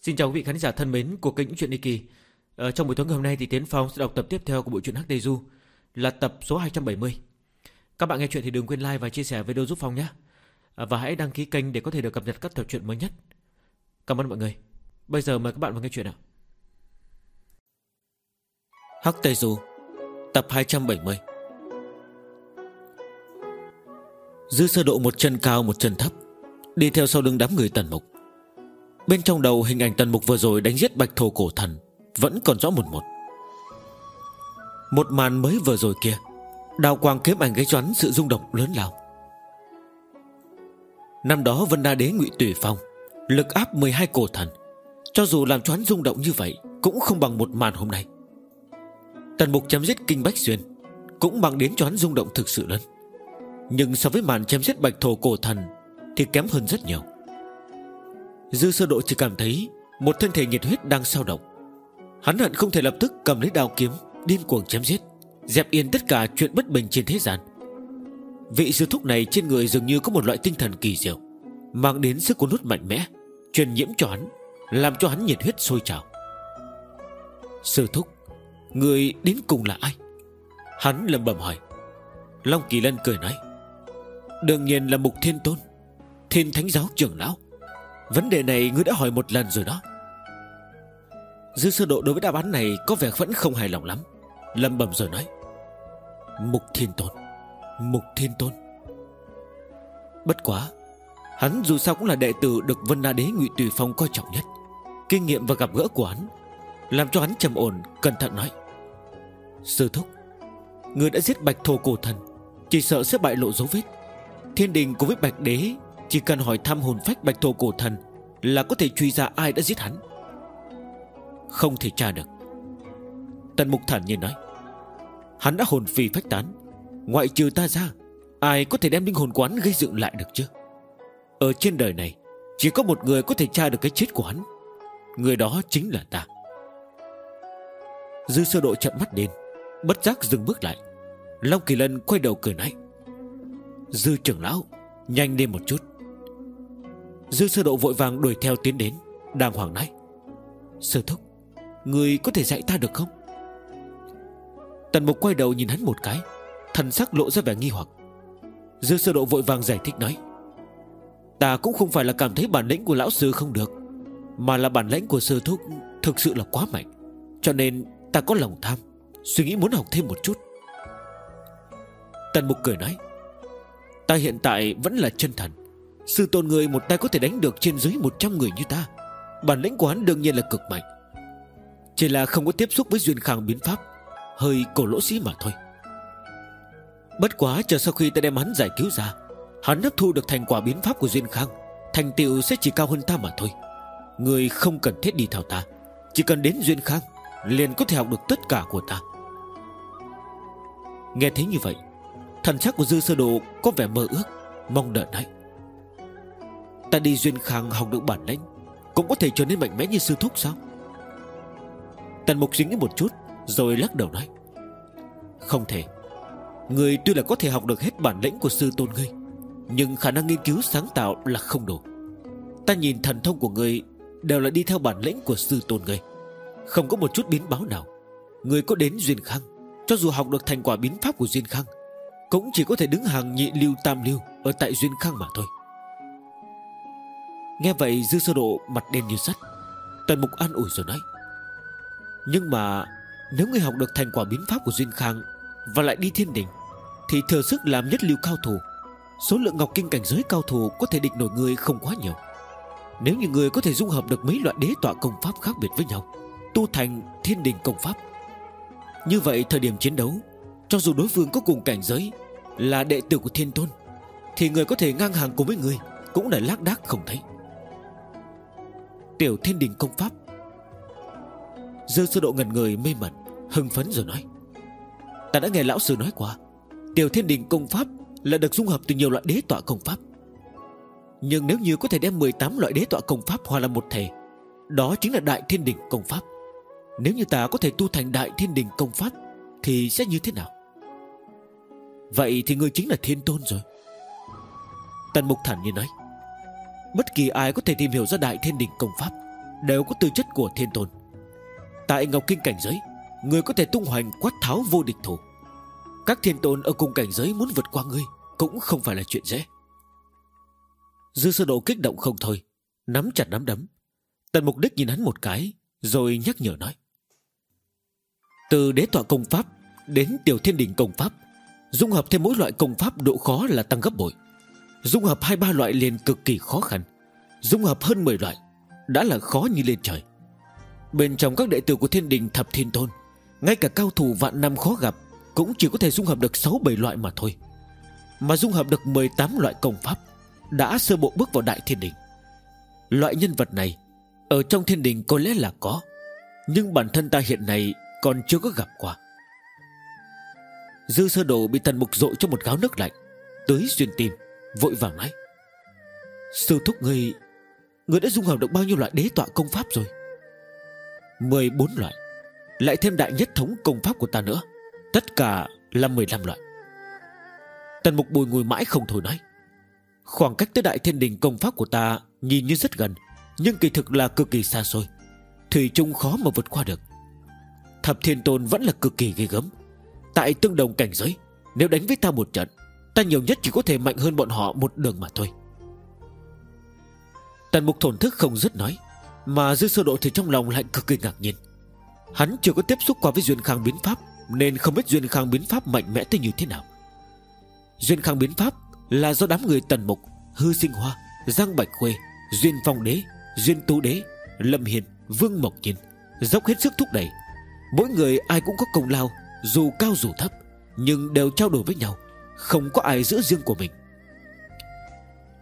Xin chào quý vị khán giả thân mến của kênh Chuyện Đi Kỳ. Ờ, Trong buổi tối ngày hôm nay thì Tiến Phong sẽ đọc tập tiếp theo của bộ truyện Hắc Tây Du Là tập số 270 Các bạn nghe chuyện thì đừng quên like và chia sẻ video giúp Phong nhé. Ờ, và hãy đăng ký kênh để có thể được cập nhật các tập truyện mới nhất. Cảm ơn mọi người. Bây giờ mời các bạn vào nghe chuyện ạ Hắc Tây Du Tập 270 Dư sơ độ một chân cao một chân thấp Đi theo sau lưng đám người tần mục. Bên trong đầu hình ảnh tần mục vừa rồi đánh giết bạch thổ cổ thần Vẫn còn rõ một một. Một màn mới vừa rồi kia, Đào quang kiếm ảnh gây choán sự rung động lớn lao. Năm đó Vân Đa Đế ngụy Tùy Phong Lực áp 12 cổ thần, Cho dù làm choán rung động như vậy Cũng không bằng một màn hôm nay. Tần mục chém giết Kinh Bách Xuyên Cũng bằng đến choán rung động thực sự lớn. Nhưng so với màn chém giết bạch thổ cổ thần Thì kém hơn rất nhiều. Dư sơ độ chỉ cảm thấy Một thân thể nhiệt huyết đang sao động. Hắn hận không thể lập tức cầm lấy đao kiếm, Điên cuồng chém giết, Dẹp yên tất cả chuyện bất bình trên thế gian. Vị sư thúc này trên người dường như có một loại tinh thần kỳ diệu, Mang đến sức cuốn hút mạnh mẽ, Truyền nhiễm cho hắn, Làm cho hắn nhiệt huyết sôi trào. Sư thúc, Người đến cùng là ai? Hắn lầm bầm hỏi. Long Kỳ Lân cười nói. Đương nhiên là Mục Thiên Tôn, Thiên Thánh Giáo trưởng lão. Vấn đề này ngươi đã hỏi một lần rồi đó. Dư sơ độ đối với đáp án này Có vẻ vẫn không hài lòng lắm. Lâm bầm rồi nói, Mục Thiên Tôn, Mục Thiên Tôn. Bất quá, Hắn dù sao cũng là đệ tử được Vân Na Đế Ngụy Tùy Phong coi trọng nhất. Kinh nghiệm và gặp gỡ của hắn Làm cho hắn trầm ổn, Cẩn thận nói, Sư thúc Người đã giết bạch thổ cổ thần, Chỉ sợ sẽ bại lộ dấu vết. Thiên đình cùng với bạch đế chỉ cần hỏi thăm hồn phách bạch thổ cổ thần Là có thể truy ra ai đã giết hắn. Không thể tra được. Tần mục thản nhiên nói, Hắn đã hồn phi phách tán, Ngoại trừ ta ra, Ai có thể đem linh hồn quán gây dựng lại được chứ? Ở trên đời này, Chỉ có một người có thể tra được cái chết của hắn. Người đó chính là ta. Dư sơ độ chậm mắt đến Bất giác dừng bước lại. Long Kỳ Lân quay đầu cười nói, Dư trưởng lão, Nhanh lên một chút. Dư sơ độ vội vàng đuổi theo tiến đến, Đàng hoàng nói, Sơ thúc, Người có thể dạy ta được không? Tần mục quay đầu nhìn hắn một cái, Thần sắc lộ ra vẻ nghi hoặc. Dư sơ độ vội vàng giải thích nói, Ta cũng không phải là cảm thấy bản lĩnh của lão sư không được, Mà là bản lĩnh của sư thúc Thực sự là quá mạnh, Cho nên ta có lòng tham, Suy nghĩ muốn học thêm một chút. Tần mục cười nói, Ta hiện tại vẫn là chân thần Sư tôn người một tay có thể đánh được trên dưới 100 người như ta. Bản lĩnh của hắn đương nhiên là cực mạnh. Chỉ là không có tiếp xúc với duyên khang biến pháp, Hơi cổ lỗ sĩ mà thôi. Bất quá chờ sau khi ta đem hắn giải cứu ra, Hắn hấp thu được thành quả biến pháp của Duyên Khang, Thành tựu sẽ chỉ cao hơn ta mà thôi. Người không cần thiết đi theo ta, Chỉ cần đến Duyên Khang, Liền có thể học được tất cả của ta. Nghe thấy như vậy, Thần sắc của Dư Sơ Đồ có vẻ mơ ước, Mong đợi đấy. Ta đi Duyên Khang học được bản lĩnh, Cũng có thể trở nên mạnh mẽ như sư thúc sao? Tần Mục suy nghĩ một chút, Rồi lắc đầu nói, Không thể. Người tuy là có thể học được hết bản lĩnh của sư tôn ngươi, Nhưng khả năng nghiên cứu sáng tạo là không đủ. Ta nhìn thần thông của ngươi Đều là đi theo bản lĩnh của sư tôn ngươi, Không có một chút biến báo nào. Người có đến Duyên Khang, Cho dù học được thành quả biến pháp của Duyên Khang, Cũng chỉ có thể đứng hàng nhị lưu tam lưu Ở tại Duyên Khang mà thôi. Nghe vậy Dư Sơ Độ mặt đen như sắt. Tần Mục an ủi rồi nói. Nhưng mà Nếu người học được thành quả biến pháp của Duyên Khang Và lại đi thiên đình Thì thừa sức làm nhất lưu cao thủ. Số lượng ngọc kinh cảnh giới cao thủ Có thể địch nổi người không quá nhiều. Nếu như người có thể dung hợp được mấy loại đế tọa công pháp khác biệt với nhau, Tu thành thiên đình công pháp. Như vậy thời điểm chiến đấu, Cho dù đối phương có cùng cảnh giới Là đệ tử của thiên tôn, Thì người có thể ngang hàng cùng với người Cũng là lác đác không thấy. Tiểu thiên đình công pháp. Dư sơ độ ngần người mê mẩn, Hưng phấn rồi nói. Ta đã nghe lão sư nói qua, Tiểu thiên đình công pháp Là được dung hợp từ nhiều loại đế tọa công pháp. Nhưng nếu như có thể đem 18 loại đế tọa công pháp hòa làm một thể, Đó chính là đại thiên đình công pháp. Nếu như ta có thể tu thành đại thiên đình công pháp, Thì sẽ như thế nào? Vậy thì ngươi chính là thiên tôn rồi. Tần Mục thản nhiên nói. Bất kỳ ai có thể tìm hiểu ra đại thiên đình công pháp Đều có tư chất của thiên tôn. Tại Ngọc Kinh cảnh giới, Người có thể tung hoành quát tháo vô địch thủ. Các thiên tôn ở cùng cảnh giới muốn vượt qua ngươi Cũng không phải là chuyện dễ. Dư sơ độ kích động không thôi, Nắm chặt nắm đấm. Tần mục đích nhìn hắn một cái, Rồi nhắc nhở nói. Từ đế tọa công pháp Đến tiểu thiên đình công pháp, Dung hợp thêm mỗi loại công pháp độ khó là tăng gấp bội. Dung hợp hai ba loại liền cực kỳ khó khăn. Dung hợp hơn 10 loại, Đã là khó như lên trời. Bên trong các đệ tử của thiên đình thập thiên tôn, Ngay cả cao thủ vạn năm khó gặp Cũng chỉ có thể dung hợp được 6-7 loại mà thôi. Mà dung hợp được 18 loại công pháp, Đã sơ bộ bước vào đại thiên đình. Loại nhân vật này, Ở trong thiên đình có lẽ là có, Nhưng bản thân ta hiện nay Còn chưa có gặp qua. Dư sơ đồ bị tần mục dội cho một gáo nước lạnh Tới xuyên tim. Vội vàng nói, Sư thúc người Người đã dung hợp được bao nhiêu loại đế tọa công pháp rồi? 14 loại, Lại thêm đại nhất thống công pháp của ta nữa, Tất cả là 15 loại. Tần mục bùi ngồi mãi không thôi nói, Khoảng cách tới đại thiên đình công pháp của ta Nhìn như rất gần, Nhưng kỳ thực là cực kỳ xa xôi, Thủy chung khó mà vượt qua được. Thập thiên tôn vẫn là cực kỳ ghê gớm. Tại tương đồng cảnh giới, Nếu đánh với ta một trận Ta nhiều nhất chỉ có thể mạnh hơn bọn họ một đường mà thôi. Tần mục thổn thức không dứt nói, Mà dư sơ độ thì trong lòng lại cực kỳ ngạc nhiên. Hắn chưa có tiếp xúc qua với Duyên Khang biến pháp, Nên không biết Duyên Khang biến pháp mạnh mẽ tới như thế nào. Duyên Khang biến pháp Là do đám người tần mục, Hư sinh hoa, Giang Bạch Khuê, Duyên Phong Đế, Duyên Tú Đế, Lâm Hiền, Vương Mộc Nhiên, Dốc hết sức thúc đẩy. Mỗi người ai cũng có công lao, Dù cao dù thấp, Nhưng đều trao đổi với nhau. Không có ai giữ riêng của mình.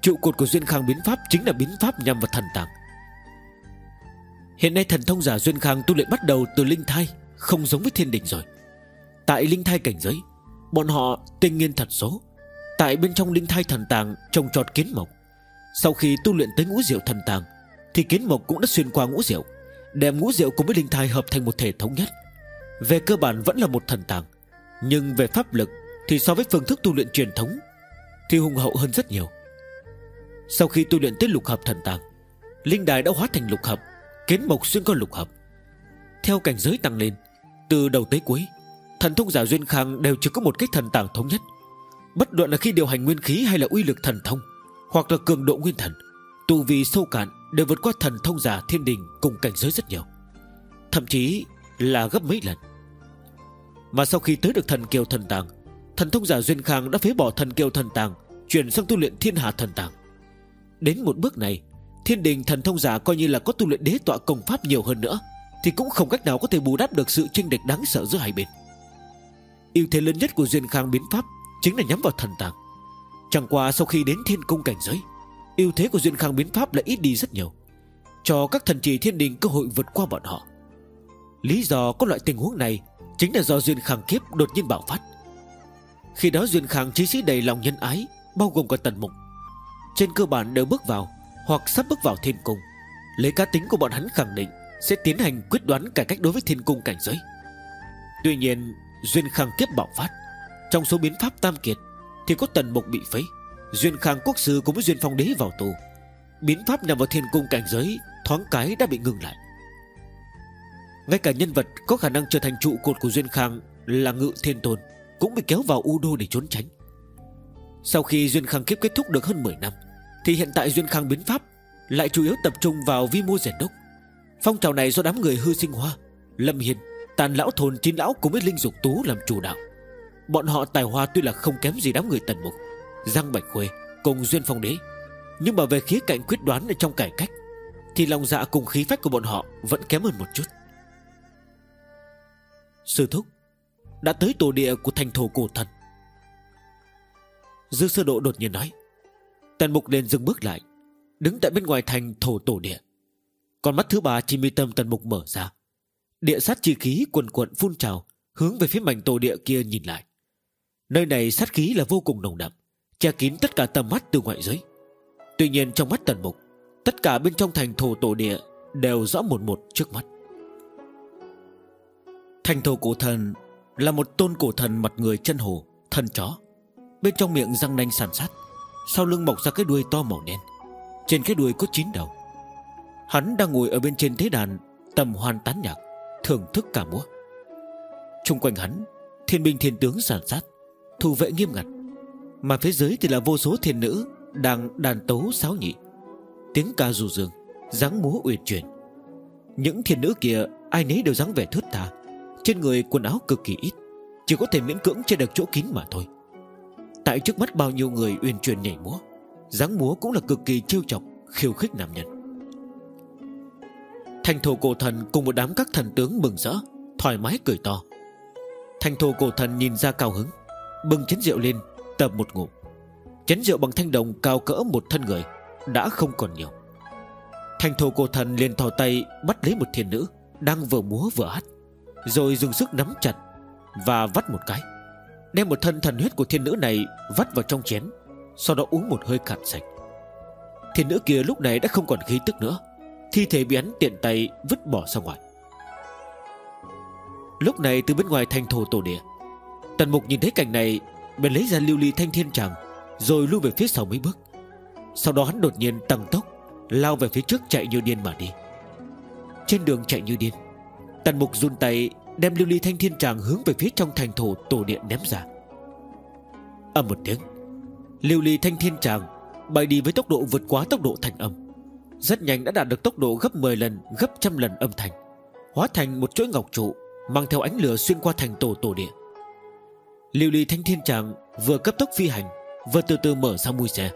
Trụ cột của Duyên Khang biến pháp Chính là biến pháp nhằm vào thần tàng. Hiện nay thần thông giả Duyên Khang tu luyện bắt đầu từ linh thai, Không giống với thiên đình rồi. Tại linh thai cảnh giới, Bọn họ tinh nghiên thật số. Tại bên trong linh thai thần tàng Trồng trọt kiến mộc. Sau khi tu luyện tới ngũ diệu thần tàng, Thì kiến mộc cũng đã xuyên qua ngũ diệu, Đem ngũ diệu cùng với linh thai hợp thành một thể thống nhất. Về cơ bản vẫn là một thần tàng, Nhưng về pháp lực thì so với phương thức tu luyện truyền thống, Thì hùng hậu hơn rất nhiều. Sau khi tu luyện tới lục hợp thần tàng, Linh đài đã hóa thành lục hợp, Kiến mộc xuyên qua lục hợp. Theo cảnh giới tăng lên, Từ đầu tới cuối, Thần thông giả Duyên Khang đều chỉ có một cách thần tàng thống nhất. Bất luận là khi điều hành nguyên khí hay là uy lực thần thông, Hoặc là cường độ nguyên thần, Tu vi sâu cạn đều vượt qua thần thông giả thiên đình cùng cảnh giới rất nhiều, Thậm chí là gấp mấy lần. Mà sau khi tới được thần kiều thần tàng Thần thông giả Duyên Khang đã phế bỏ thần kiều thần tàng, Chuyển sang tu luyện thiên hạ thần tàng. Đến một bước này, Thiên đình thần thông giả coi như là có tu luyện đế tọa công pháp nhiều hơn nữa, Thì cũng không cách nào có thể bù đắp được sự tranh địch đáng sợ giữa hai bên. Ưu thế lớn nhất của Duyên Khang biến pháp Chính là nhắm vào thần tàng. Chẳng qua sau khi đến thiên cung cảnh giới, ưu thế của Duyên Khang biến pháp lại ít đi rất nhiều, Cho các thần trì thiên đình cơ hội vượt qua bọn họ. Lý do có loại tình huống này Chính là do Duyên Khang kiếp đột nhiên bạo phát. Khi đó Duyên Khang chí sĩ đầy lòng nhân ái, Bao gồm cả tần mục. Trên cơ bản đều bước vào, Hoặc sắp bước vào thiên cung. Lấy cá tính của bọn hắn khẳng định Sẽ tiến hành quyết đoán cải cách đối với thiên cung cảnh giới. Tuy nhiên, Duyên Khang kiếp bạo phát. Trong số biến pháp tam kiệt, Thì có tần mục bị phế. Duyên Khang quốc sư cùng với Duyên Phong đế vào tù. Biến pháp nằm vào thiên cung cảnh giới, Thoáng cái đã bị ngừng lại. Ngay cả nhân vật có khả năng trở thành trụ cột của Duyên Khang Là ngự thiên tôn. Cũng bị kéo vào Udo để trốn tránh. Sau khi Duyên Khang kiếp kết thúc được hơn 10 năm, Thì hiện tại Duyên Khang biến pháp, Lại chủ yếu tập trung vào vi mô rèn đốc. Phong trào này do đám người hư sinh hoa Lâm Hiền Tàn lão thôn, chín lão cùng với Linh Dục Tú làm chủ đạo. Bọn họ tài hoa tuy là không kém gì đám người tần mục, Giang Bạch Khuê cùng Duyên Phong Đế. Nhưng mà về khía cạnh quyết đoán ở trong cải cách, Thì lòng dạ cùng khí phách của bọn họ Vẫn kém hơn một chút. Sư Thúc đã tới tổ địa của thành thổ cổ thần. Dư sơ độ đột nhiên nói, Tần mục liền dừng bước lại, Đứng tại bên ngoài thành thổ tổ địa. Còn mắt thứ ba chỉ mi tâm tần mục mở ra, Địa sát chi khí quần quận phun trào, Hướng về phía mảnh tổ địa kia nhìn lại. Nơi này sát khí là vô cùng nồng đậm, Che kín tất cả tầm mắt từ ngoại giới. Tuy nhiên trong mắt tần mục, Tất cả bên trong thành thổ tổ địa Đều rõ một một trước mắt. Thành thổ cổ thần là một tôn cổ thần mặt người chân hồ, Thân chó. Bên trong miệng răng nanh sàn sát Sau lưng mọc ra cái đuôi to màu đen. Trên cái đuôi có chín đầu. Hắn đang ngồi ở bên trên thế đàn, Tầm hoan tán nhạc, Thưởng thức cả múa. Trung quanh hắn, Thiên binh thiên tướng sàn sát Thủ vệ nghiêm ngặt. Mà phía dưới thì là vô số thiên nữ Đang đàn tấu sáo nhị. Tiếng ca ru dương, dáng múa uyển chuyển. Những thiên nữ kia, Ai nấy đều dáng vẻ thướt tha trên người quần áo cực kỳ ít, Chỉ có thể miễn cưỡng che được chỗ kín mà thôi. Tại trước mắt bao nhiêu người uyển chuyển nhảy múa, dáng múa cũng là cực kỳ trêu chọc, Khiêu khích nam nhân. Thành thổ cổ thần cùng một đám các thần tướng mừng rỡ, Thoải mái cười to. Thành thổ cổ thần nhìn ra cao hứng, Bưng chén rượu lên, tập một ngụm. Chén rượu bằng thanh đồng cao cỡ một thân người, Đã không còn nhiều. Thành thổ cổ thần liền thò tay Bắt lấy một thiên nữ Đang vừa múa vừa hát. Rồi dùng sức nắm chặt Và vắt một cái. Đem một thân thần huyết của thiên nữ này Vắt vào trong chén, Sau đó uống một hơi cạn sạch. Thiên nữ kia lúc này đã không còn khí tức nữa, Thi thể bị hắn tiện tay vứt bỏ ra ngoài. Lúc này từ bên ngoài thành thổ tổ địa, Tần mục nhìn thấy cảnh này, Bèn lấy ra lưu ly thanh thiên tràng, Rồi lui về phía sau mấy bước. Sau đó hắn đột nhiên tăng tốc, Lao về phía trước chạy như điên mà đi. Trên đường chạy như điên Tần mục run tay, Đem lưu ly thanh thiên tràng hướng về phía trong thành thổ tổ điện ném ra. Âm một tiếng, Lưu ly thanh thiên tràng Bay đi với tốc độ vượt quá tốc độ thành âm. Rất nhanh đã đạt được tốc độ gấp 10 lần, Gấp trăm lần âm thanh, Hóa thành một chuỗi ngọc trụ Mang theo ánh lửa xuyên qua thành tổ tổ địa. Lưu ly thanh thiên tràng Vừa cấp tốc phi hành, Vừa từ từ mở ra mui xe.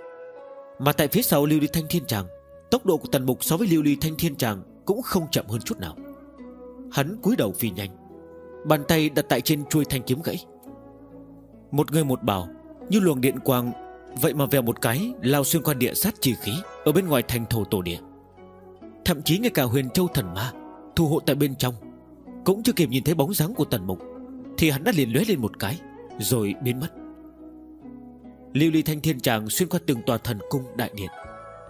Mà tại phía sau lưu ly thanh thiên tràng, Tốc độ của tần mục so với lưu ly thanh thiên tràng Cũng không chậm hơn chút nào. Hắn cúi đầu phi nhanh. Bàn tay đặt tại trên chuôi thanh kiếm gãy. Một người một bảo, Như luồng điện quang, Vậy mà vèo một cái, lao xuyên qua địa sát chi khí, Ở bên ngoài thành thổ tổ địa. Thậm chí ngay cả huyền châu thần ma Thu hộ tại bên trong, Cũng chưa kịp nhìn thấy bóng dáng của tần mục, Thì hắn đã liền lóe lên một cái, Rồi biến mất. Lưu ly thanh thiên tràng xuyên qua từng tòa thần cung đại điện,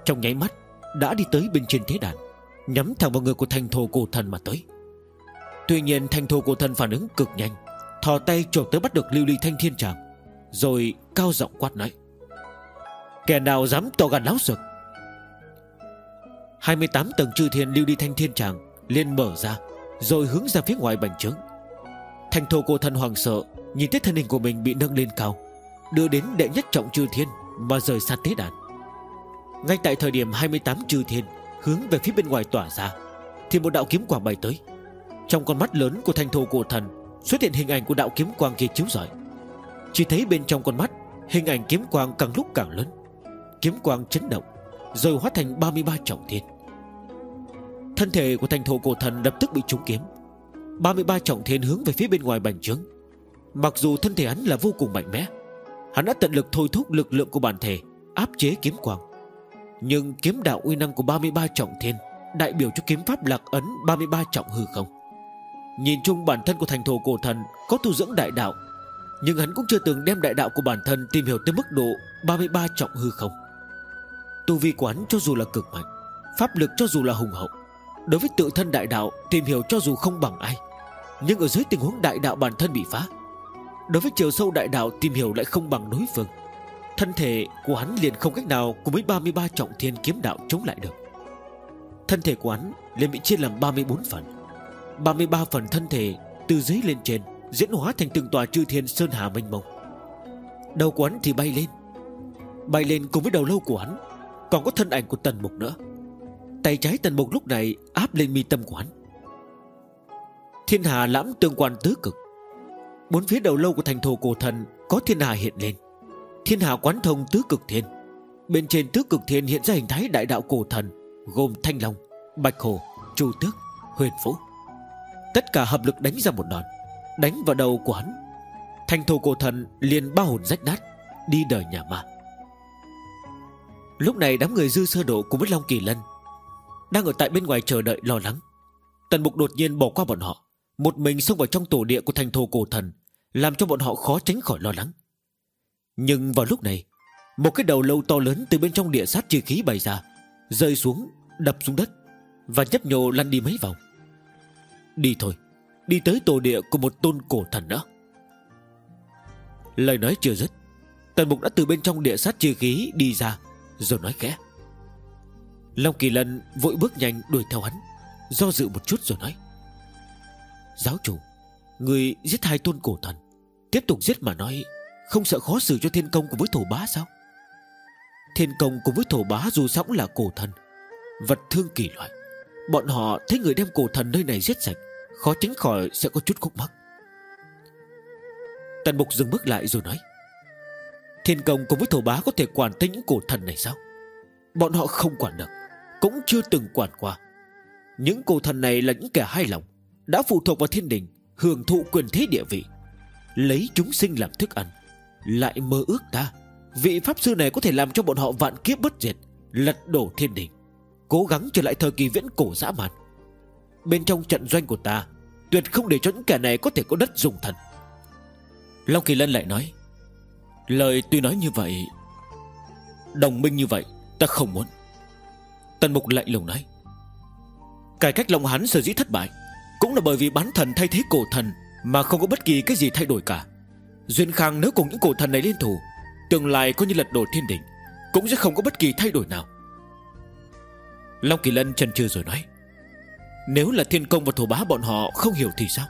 Trong nháy mắt Đã đi tới bên trên thế đàn, Nhắm thẳng vào người của thành thổ cổ thần mà tới. Tuy nhiên thanh thổ cổ thần phản ứng cực nhanh, Thò tay trộm tới bắt được lưu ly thanh thiên tràng, Rồi cao giọng quát nói. Kẻ nào dám to gan láo sực 28 tầng chư thiên lưu đi thanh thiên tràng liền mở ra, Rồi hướng ra phía ngoài bành trướng. Thành thổ cổ thần hoàng sợ, Nhìn thấy thân hình của mình bị nâng lên cao, Đưa đến đệ nhất trọng chư thiên Mà rời xa tế đàn. Ngay tại thời điểm 28 chư thiên Hướng về phía bên ngoài tỏa ra, Thì một đạo kiếm quả bay tới trong con mắt lớn của thành thổ cổ thần, Xuất hiện hình ảnh của đạo kiếm quang kia chiếu rọi. Chỉ thấy bên trong con mắt, Hình ảnh kiếm quang càng lúc càng lớn. Kiếm quang chấn động, Rồi hóa thành 33 trọng thiên. Thân thể của thành thổ cổ thần lập tức bị trúng kiếm. 33 trọng thiên hướng về phía bên ngoài bành trướng. Mặc dù thân thể hắn là vô cùng mạnh mẽ, Hắn đã tận lực thôi thúc lực lượng của bản thể Áp chế kiếm quang. Nhưng kiếm đạo uy năng của 33 trọng thiên Đại biểu cho kiếm pháp lạc ấn 33 trọng hư không. Nhìn chung bản thân của thành thổ cổ thần Có tu dưỡng đại đạo, Nhưng hắn cũng chưa từng đem đại đạo của bản thân Tìm hiểu tới mức độ 33 trọng hư không. Tu vi quán cho dù là cực mạnh, Pháp lực cho dù là hùng hậu, Đối với tự thân đại đạo Tìm hiểu cho dù không bằng ai, Nhưng ở dưới tình huống đại đạo bản thân bị phá, Đối với chiều sâu đại đạo tìm hiểu lại không bằng đối phương, Thân thể của hắn liền không cách nào Cùng với 33 trọng thiên kiếm đạo chống lại được. Thân thể của hắn liền bị chia làm 34 phần. 33 phần thân thể Từ dưới lên trên Diễn hóa thành từng tòa chư thiên sơn hà mênh mông. Đầu của hắn thì bay lên Bay lên cùng với đầu lâu của hắn Còn có thân ảnh của tần mục nữa. Tay trái tần mục lúc này áp lên mi tâm của hắn. Thiên hà lãm tương quan tứ cực. Bốn phía đầu lâu của thành thổ cổ thần Có thiên hà hiện lên. Thiên hà quán thông tứ cực thiên. Bên trên tứ cực thiên hiện ra hình thái đại đạo cổ thần Gồm thanh long, bạch hồ, chu tước, huyền Phúc Tất cả hợp lực đánh ra một đòn, Đánh vào đầu của hắn. Thành thổ cổ thần liền ba hồn rách nát, Đi đời nhà ma. Lúc này đám người dư sơ độ của Bích Long Kỳ Lân Đang ở tại bên ngoài chờ đợi lo lắng. Tần mục đột nhiên bỏ qua bọn họ, Một mình xông vào trong tổ địa của thành thổ cổ thần, Làm cho bọn họ khó tránh khỏi lo lắng. Nhưng vào lúc này, Một cái đầu lâu to lớn từ bên trong địa sát chi khí bày ra, Rơi xuống, Đập xuống đất Và nhấp nhô lăn đi mấy vòng. Đi thôi. Đi tới tổ địa của một tôn cổ thần đó. Lời nói chưa dứt, Tần mục đã từ bên trong địa sát chư khí đi ra, rồi nói khẽ. Long Kỳ Lân vội bước nhanh đuổi theo hắn, Do dự một chút rồi nói. Giáo chủ, Người giết hai tôn cổ thần, Tiếp tục giết mà nói, Không sợ khó xử cho thiên công cùng với thổ bá sao? Thiên công cùng với thổ bá dù sóng là cổ thần, Vật thương kỳ loại. Bọn họ thấy người đem cổ thần nơi này giết sạch Khó tránh khỏi sẽ có chút khúc mắc. Tần mục dừng bước lại rồi nói, Thiên công cùng với thổ bá có thể quản tới những cổ thần này sao? Bọn họ không quản được, Cũng chưa từng quản qua. Những cổ thần này là những kẻ hai lòng, Đã phụ thuộc vào thiên đình, Hưởng thụ quyền thế địa vị. Lấy chúng sinh làm thức ăn, Lại mơ ước ta, Vị pháp sư này có thể làm cho bọn họ vạn kiếp bất diệt, Lật đổ thiên đình, Cố gắng trở lại thời kỳ viễn cổ dã man. Bên trong trận doanh của ta, Tuyệt không để cho những kẻ này có thể có đất dùng thần. Long Kỳ Lân lại nói, Lời tuy nói như vậy, Đồng minh như vậy, Ta không muốn. Tần Mục lạnh lùng nói, Cải cách lòng hắn sở dĩ thất bại Cũng là bởi vì bán thần thay thế cổ thần Mà không có bất kỳ cái gì thay đổi cả. Duyên Khang nếu cùng những cổ thần này liên thủ, Tương lai coi như lật đổ thiên đỉnh Cũng sẽ không có bất kỳ thay đổi nào. Long Kỳ Lân chần chừ rồi nói nếu là thiên công và thổ bá bọn họ không hiểu thì sao?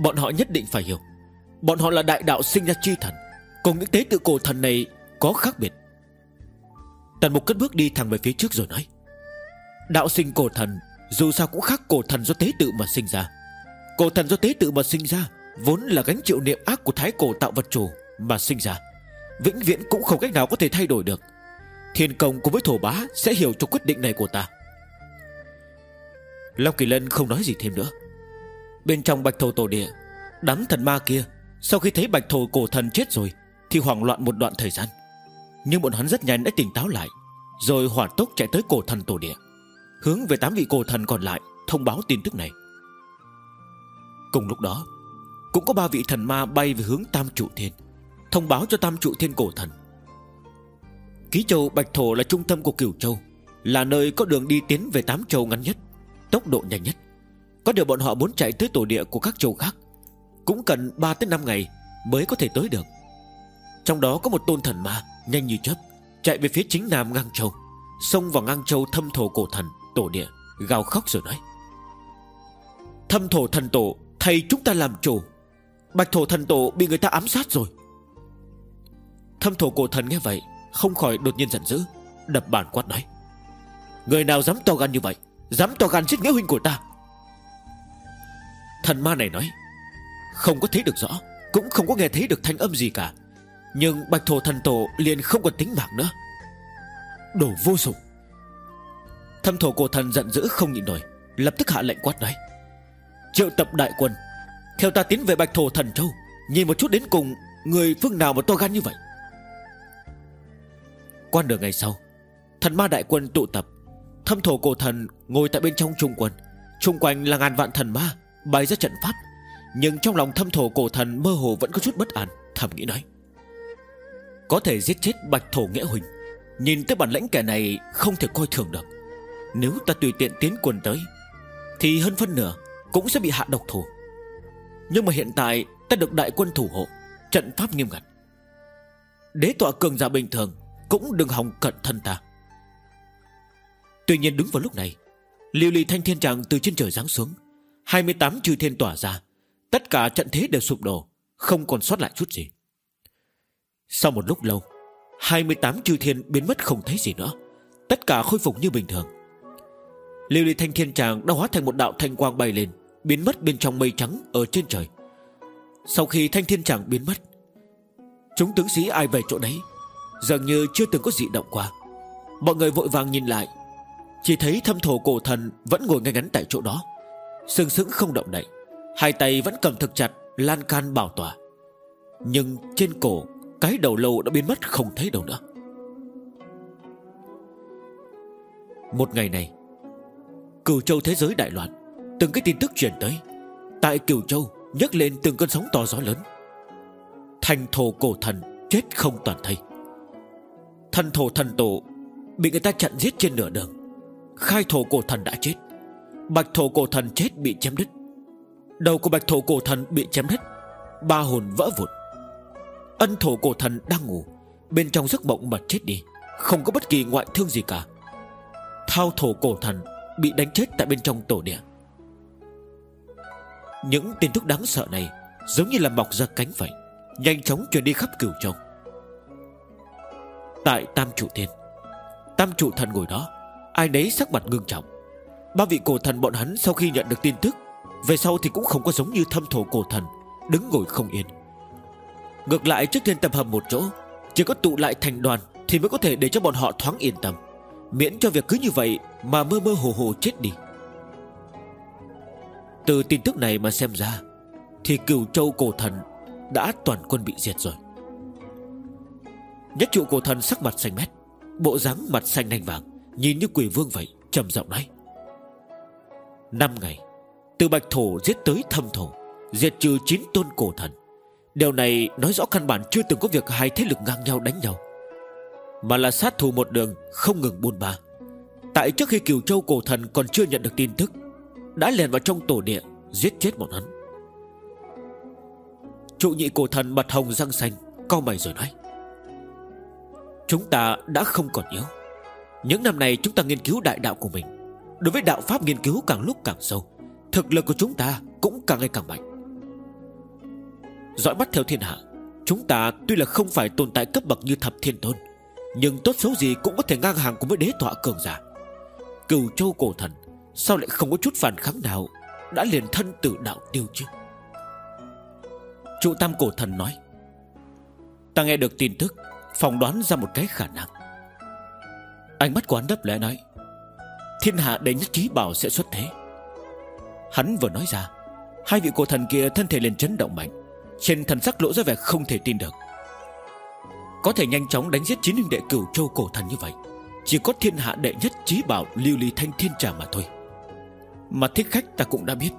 Bọn họ nhất định phải hiểu. Bọn họ là đại đạo sinh ra chi thần. Cùng những tế tự cổ thần này có khác biệt. Tần mục cất bước đi thẳng về phía trước rồi nói, Đạo sinh cổ thần, Dù sao cũng khác cổ thần do tế tự mà sinh ra. Cổ thần do tế tự mà sinh ra Vốn là gánh chịu niệm ác của thái cổ tạo vật chủ Mà sinh ra. Vĩnh viễn cũng không cách nào có thể thay đổi được. Thiên công cùng với thổ bá Sẽ hiểu cho quyết định này của ta. Long Kỳ Lân không nói gì thêm nữa. Bên trong bạch thổ tổ địa, Đám thần ma kia, Sau khi thấy bạch thổ cổ thần chết rồi, Thì hoảng loạn một đoạn thời gian. Nhưng bọn hắn rất nhanh đã tỉnh táo lại, Rồi hỏa tốc chạy tới cổ thần tổ địa, Hướng về tám vị cổ thần còn lại Thông báo tin tức này. Cùng lúc đó, Cũng có ba vị thần ma bay về hướng Tam Trụ Thiên, Thông báo cho Tam Trụ Thiên cổ thần. Ký châu Bạch Thổ là trung tâm của Cửu Châu, Là nơi có đường đi tiến về tám châu ngắn nhất. Tốc độ nhanh nhất. Có điều bọn họ muốn chạy tới tổ địa của các châu khác, Cũng cần 3 tới 5 ngày Mới có thể tới được. Trong đó có một tôn thần ma, Nhanh như chớp, Chạy về phía chính nam ngang châu, Xông vào ngang châu thâm thổ cổ thần, Tổ địa, Gào khóc rồi nói. Thâm thổ thần tổ Thầy chúng ta làm chủ. Bạch thổ thần tổ bị người ta ám sát rồi. Thâm thổ cổ thần nghe vậy, Không khỏi đột nhiên giận dữ, Đập bàn quát nói. Người nào dám to gan như vậy? Dám to gan giết nghĩa huynh của ta. Thần ma này nói, Không có thấy được rõ, Cũng không có nghe thấy được thanh âm gì cả. Nhưng bạch thổ thần tổ liền không còn tính mạng nữa. Đồ vô dụng Thâm thổ cổ thần giận dữ không nhịn nổi, Lập tức hạ lệnh quát nói. Triệu tập đại quân, Theo ta tiến về bạch thổ thần châu, Nhìn một chút đến cùng Người phương nào mà to gan như vậy. Quan đường ngày sau, Thần ma đại quân tụ tập Thâm thổ cổ thần ngồi tại bên trong trung quần. Trung quanh là ngàn vạn thần ma, Bày ra trận pháp. Nhưng trong lòng thâm thổ cổ thần mơ hồ vẫn có chút bất an, Thầm nghĩ nói. Có thể giết chết bạch thổ nghĩa huỳnh, Nhìn tới bản lãnh kẻ này không thể coi thường được. Nếu ta tùy tiện tiến quân tới, Thì hơn phân nửa Cũng sẽ bị hạ độc thủ Nhưng mà hiện tại, ta được đại quân thủ hộ, Trận pháp nghiêm ngặt. Đế tọa cường giả bình thường Cũng đừng hòng cận thân ta. Tuy nhiên đứng vào lúc này Liều lì thanh thiên trạng từ trên trời giáng xuống 28 chư thiên tỏa ra, Tất cả trận thế đều sụp đổ, Không còn sót lại chút gì. Sau một lúc lâu 28 chư thiên biến mất không thấy gì nữa, Tất cả khôi phục như bình thường. Liều lì thanh thiên tràng đã hóa thành một đạo thanh quang bay lên, Biến mất bên trong mây trắng ở trên trời. Sau khi thanh thiên tràng biến mất, Chúng tướng sĩ ai về chỗ đấy, Dường như chưa từng có dị động qua. Mọi người vội vàng nhìn lại chỉ thấy thâm thổ cổ thần Vẫn ngồi ngay ngắn tại chỗ đó. Sừng sững không động đậy, Hai tay vẫn cầm thực chặt, lan can bảo tỏa. Nhưng trên cổ, Cái đầu lâu đã biến mất không thấy đâu nữa. Một ngày này, Cửu châu thế giới đại loạn, Từng cái tin tức truyền tới. Tại Cửu châu, nhấc lên từng cơn sóng to gió lớn. Thành thổ cổ thần Chết không toàn thây. Thần thổ thần tổ Bị người ta chặn giết trên nửa đường. Khai thổ cổ thần đã chết. Bạch thổ cổ thần chết bị chém đứt. Đầu của bạch thổ cổ thần bị chém đứt, Ba hồn vỡ vụn. Ân thổ cổ thần đang ngủ, Bên trong giấc mộng mà chết đi, Không có bất kỳ ngoại thương gì cả. Thao thổ cổ thần Bị đánh chết tại bên trong tổ địa. Những tin tức đáng sợ này Giống như là mọc ra cánh vậy, Nhanh chóng truyền đi khắp cửu châu. Tại Tam Trụ Thiên Tam Trụ Thần ngồi đó Ai nấy sắc mặt ngưng trọng. Ba vị cổ thần bọn hắn sau khi nhận được tin tức, Về sau thì cũng không có giống như thâm thổ cổ thần, Đứng ngồi không yên. Ngược lại trước tiên tập hợp một chỗ, Chỉ có tụ lại thành đoàn Thì mới có thể để cho bọn họ thoáng yên tâm. Miễn cho việc cứ như vậy Mà mơ mơ hồ hồ chết đi. Từ tin tức này mà xem ra, Thì cửu châu cổ thần Đã toàn quân bị diệt rồi. Nhất trụ cổ thần sắc mặt xanh mét, Bộ dáng mặt xanh nanh vàng. Nhìn như quỷ vương vậy, trầm giọng nói. Năm ngày, Từ bạch thổ giết tới thâm thổ, Diệt trừ chín tôn cổ thần. Điều này nói rõ căn bản chưa từng có việc hai thế lực ngang nhau đánh nhau. Mà là sát thủ một đường, Không ngừng buôn ba. Tại trước khi cửu châu cổ thần còn chưa nhận được tin tức, Đã lèn vào trong tổ địa, Giết chết bọn hắn. Trụ nhị cổ thần mặt hồng răng xanh, cau mày rồi nói. Chúng ta đã không còn yếu. Những năm này chúng ta nghiên cứu đại đạo của mình. Đối với đạo pháp nghiên cứu càng lúc càng sâu, Thực lực của chúng ta cũng càng ngày càng mạnh. Dõi mắt theo thiên hạ, Chúng ta tuy là không phải tồn tại cấp bậc như thập thiên tôn, Nhưng tốt xấu gì cũng có thể ngang hàng cùng với đế tọa cường giả. Cửu châu cổ thần, Sao lại không có chút phản kháng nào Đã liền thân tử đạo tiêu chứ? Trụ tam cổ thần nói, Ta nghe được tin tức, phỏng đoán ra một cái khả năng. Ánh mắt quán đấp lẽ nói, Thiên hạ đệ nhất trí bảo sẽ xuất thế. Hắn vừa nói ra, Hai vị cổ thần kia thân thể liền chấn động mạnh, Trên thần sắc lỗ ra vẻ không thể tin được. Có thể nhanh chóng đánh giết chín huynh đệ cửu châu cổ thần như vậy, Chỉ có thiên hạ đệ nhất trí bảo Lưu ly thanh thiên trà mà thôi. Mà thích khách ta cũng đã biết,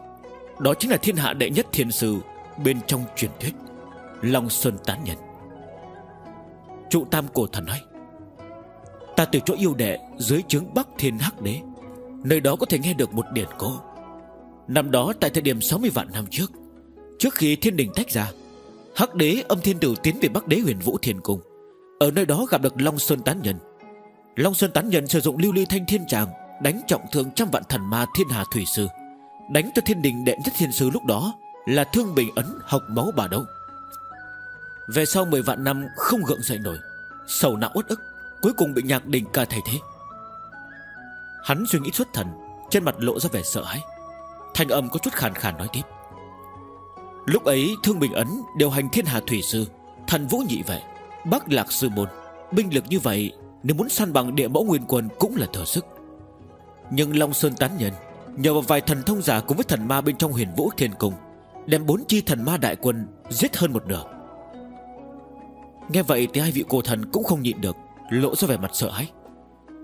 Đó chính là thiên hạ đệ nhất thiên sư Bên trong truyền thuyết Long sơn Tán Nhân. Trụ tam cổ thần nói Ta từ chỗ yêu đệ Dưới chướng Bắc Thiên Hắc Đế. Nơi đó có thể nghe được một điển cố. Năm đó tại thời điểm 60 vạn năm trước Trước khi thiên đình tách ra, Hắc đế âm thiên tử tiến về Bắc đế huyền vũ thiên cung. Ở nơi đó gặp được Long Sơn Tán Nhân. Long Sơn Tán Nhân sử dụng lưu ly thanh thiên tràng, Đánh trọng thương trăm vạn thần ma thiên hà thủy sư, Đánh cho thiên đình đệ nhất thiên sư lúc đó Là thương bình ấn học máu bà đâu Về sau 10 vạn năm không gượng dậy nổi, Sầu não uất ức. Cuối cùng bị nhạc đình ca thay thế. Hắn suy nghĩ xuất thần, Trên mặt lộ ra vẻ sợ hãi. Thanh âm có chút khàn khàn nói tiếp. Lúc ấy Thương Bình Ấn Điều hành thiên hà thủy sư, Thần vũ nhị vệ, Bắc lạc sư môn. Binh lực như vậy, Nếu muốn săn bằng địa mẫu nguyên quân cũng là thừa sức. Nhưng Long Sơn tán nhân, Nhờ vào vài thần thông giả cùng với thần ma bên trong huyền vũ thiên cung, Đem bốn chi thần ma đại quân Giết hơn một nửa. Nghe vậy thì hai vị cổ thần cũng không nhịn được Lộ ra vẻ mặt sợ hãi.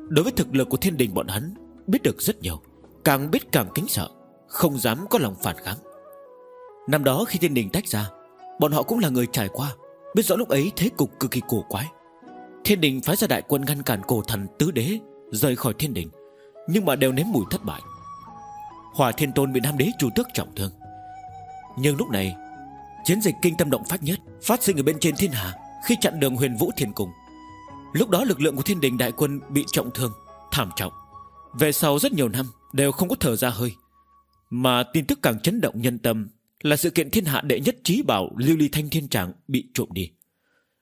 Đối với thực lực của thiên đình bọn hắn, Biết được rất nhiều, Càng biết càng kính sợ, Không dám có lòng phản kháng. Năm đó khi thiên đình tách ra, Bọn họ cũng là người trải qua, Biết rõ lúc ấy thế cục cực kỳ cổ quái. Thiên đình phái ra đại quân ngăn cản cổ thần tứ đế, Rời khỏi thiên đình, Nhưng mà đều nếm mùi thất bại. Hòa thiên tôn bị nam đế chủ tước trọng thương. Nhưng lúc này, Chiến dịch kinh tâm động phát nhất Phát sinh ở bên trên thiên hạ Khi chặn đường huyền vũ thiên cung Lúc đó lực lượng của thiên đình đại quân bị trọng thương, Thảm trọng. Về sau rất nhiều năm đều không có thở ra hơi. Mà tin tức càng chấn động nhân tâm Là sự kiện thiên hạ đệ nhất trí bảo Lưu ly thanh thiên tràng bị trộm đi.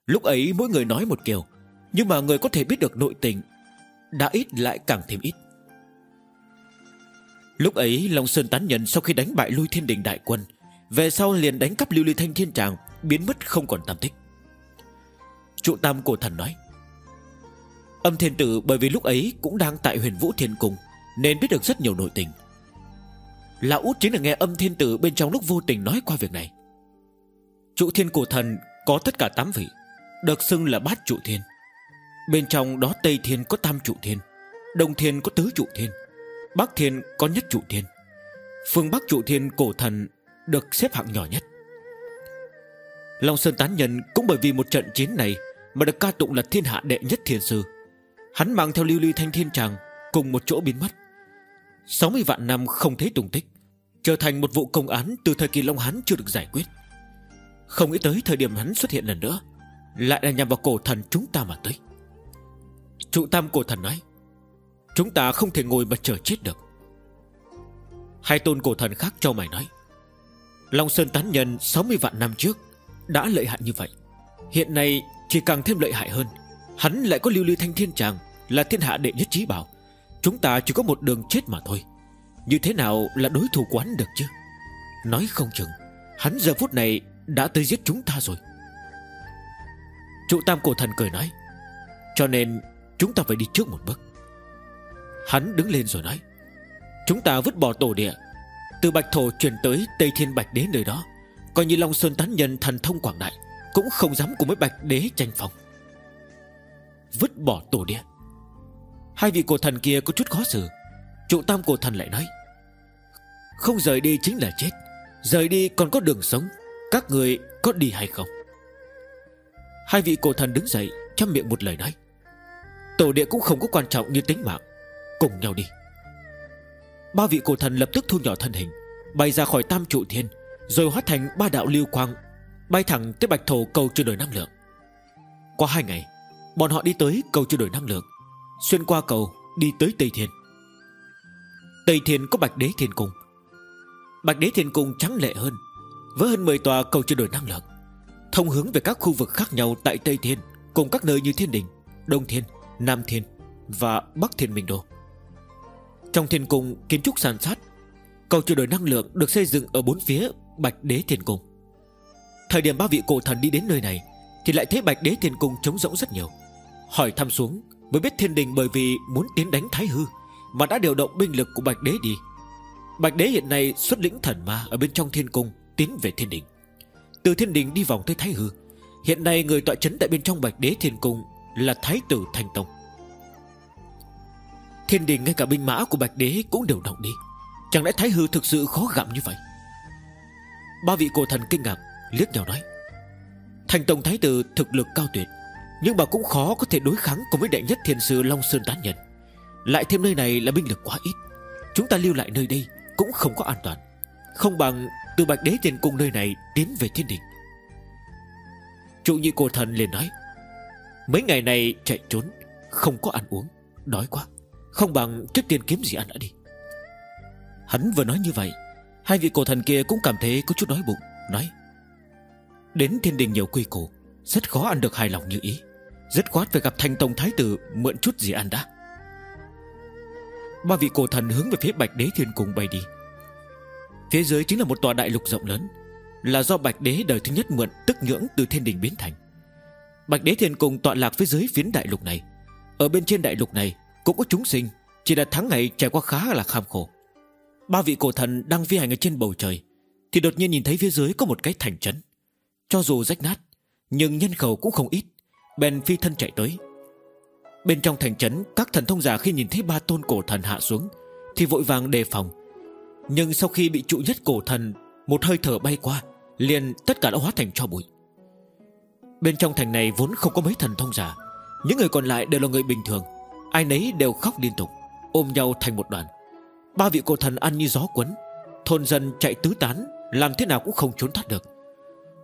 Lúc ấy mỗi người nói một kiểu, Nhưng mà người có thể biết được nội tình Đã ít lại càng thêm ít. Lúc ấy Long Sơn tán nhân sau khi đánh bại lui thiên đình đại quân, Về sau liền đánh cắp lưu ly thanh thiên tràng Biến mất không còn tam tích. Trụ tam cổ thần nói Âm thiên tử bởi vì lúc ấy Cũng đang tại huyền vũ thiên cung, Nên biết được rất nhiều nội tình. Lão út chính là nghe âm thiên tử Bên trong lúc vô tình nói qua việc này. Trụ thiên cổ thần có tất cả 8 vị, Được xưng là bát trụ thiên. Bên trong đó Tây thiên có tam trụ thiên, Đông thiên có tứ trụ thiên, Bắc thiên có nhất trụ thiên. Phương Bắc trụ thiên cổ thần Được xếp hạng nhỏ nhất. Long Sơn Tán Nhân cũng bởi vì một trận chiến này Mà được ca tụng là thiên hạ đệ nhất thiên sư. Hắn mang theo lưu ly thanh thiên tràng Cùng một chỗ biến mất. 60 vạn năm không thấy tùng tích, Trở thành một vụ công án từ thời kỳ Long Hán chưa được giải quyết. Không nghĩ tới thời điểm hắn xuất hiện lần nữa, Lại là nhằm vào cổ thần chúng ta mà tới. Trụ tam cổ thần nói, Chúng ta không thể ngồi mà chờ chết được. Hai tôn cổ thần khác cho mày nói, Long Sơn tán nhân 60 vạn năm trước Đã lợi hại như vậy, Hiện nay chỉ càng thêm lợi hại hơn. Hắn lại có lưu ly thanh thiên tràng, Là thiên hạ đệ nhất trí bảo. Chúng ta chỉ có một đường chết mà thôi. Như thế nào là đối thủ của hắn được chứ? Nói không chừng, Hắn giờ phút này đã tới giết chúng ta rồi. Trụ tam cổ thần cười nói, Cho nên chúng ta phải đi trước một bước. Hắn đứng lên rồi nói, Chúng ta vứt bỏ tổ địa, Từ Bạch Thổ chuyển tới Tây Thiên Bạch Đế nơi đó. Coi như Long Sơn tán nhân thần thông quảng đại, Cũng không dám cùng với Bạch Đế tranh phòng Vứt bỏ tổ địa. Hai vị cổ thần kia có chút khó xử. Trụ tam cổ thần lại nói, Không rời đi chính là chết, Rời đi còn có đường sống, Các người có đi hay không? Hai vị cổ thần đứng dậy, Chăm miệng một lời nói, Tổ địa cũng không có quan trọng như tính mạng, Cùng nhau đi. Ba vị cổ thần lập tức thu nhỏ thân hình, Bay ra khỏi tam trụ thiên, Rồi hóa thành ba đạo lưu quang, Bay thẳng tới bạch thổ cầu chuyển đổi năng lượng. Qua hai ngày Bọn họ đi tới cầu chuyển đổi năng lượng. Xuyên qua cầu đi tới Tây Thiên. Tây Thiên có bạch đế thiên cung. Bạch đế thiên cung trắng lệ hơn Với hơn 10 tòa cầu chuyển đổi năng lượng. Thông hướng về các khu vực khác nhau tại Tây Thiên Cùng các nơi như Thiên Đình Đông Thiên, Nam Thiên Và Bắc Thiên Minh Đô. Trong thiên cung kiến trúc sàn sát Cầu chuyển đổi năng lượng được xây dựng ở bốn phía Bạch Đế Thiên Cung. Thời điểm ba vị cổ thần đi đến nơi này Thì lại thấy Bạch Đế Thiên Cung trống rỗng rất nhiều. Hỏi thăm xuống, Mới biết thiên đình bởi vì muốn tiến đánh Thái Hư, Mà đã điều động binh lực của Bạch Đế đi. Bạch Đế hiện nay xuất lĩnh thần ma Ở bên trong thiên cung, tiến về thiên đình. Từ thiên đình đi vòng tới Thái Hư, Hiện nay người tọa chấn tại bên trong Bạch Đế thiên cung Là Thái tử Thanh Tông. Thiên đình ngay cả binh mã của Bạch Đế Cũng đều động đi. Chẳng lẽ Thái Hư thực sự khó gặm như vậy? Ba vị cổ thần kinh ngạc, liếc nhau nói. Thành Tông Thái Tử thực lực cao tuyệt nhưng mà cũng khó có thể đối kháng Cùng với đệ nhất thiền sư Long Sơn Tán Nhân. Lại thêm nơi này là binh lực quá ít. Chúng ta lưu lại nơi đây Cũng không có an toàn. Không bằng từ Bạch Đế trên Cung nơi này Tiến về thiên đình. Trụ nhị cổ thần liền nói, Mấy ngày này chạy trốn, Không có ăn uống, Đói quá. Không bằng trước tiên kiếm gì ăn đã đi. Hắn vừa nói như vậy, Hai vị cổ thần kia cũng cảm thấy có chút đói bụng, Nói, Đến thiên đình nhiều quy củ, Rất khó ăn được hài lòng như ý. Rất khoát phải gặp thanh tông thái tử Mượn chút gì ăn đã. Ba vị cổ thần hướng về phía bạch đế thiên cung bay đi. Phía dưới chính là một tòa đại lục rộng lớn, Là do bạch đế đời thứ nhất mượn Tức nhưỡng từ thiên đình biến thành. Bạch đế thiên cung tọa lạc phía dưới phiến đại lục này. Ở bên trên đại lục này Cũng có chúng sinh, Chỉ là tháng ngày trải qua khá là kham khổ. Ba vị cổ thần đang phi hành ở trên bầu trời, Thì đột nhiên nhìn thấy phía dưới có một cái thành trấn. Cho dù rách nát, Nhưng nhân khẩu cũng không ít. Bèn phi thân chạy tới. Bên trong thành trấn, Các thần thông giả khi nhìn thấy ba tôn cổ thần hạ xuống Thì vội vàng đề phòng. Nhưng sau khi bị trụ nhất cổ thần, Một hơi thở bay qua, Liền tất cả đã hóa thành cho bụi. Bên trong thành này vốn không có mấy thần thông giả, Những người còn lại đều là người bình thường. Ai nấy đều khóc liên tục, Ôm nhau thành một đoàn. Ba vị cổ thần ăn như gió quấn Thôn dân chạy tứ tán, Làm thế nào cũng không trốn thoát được.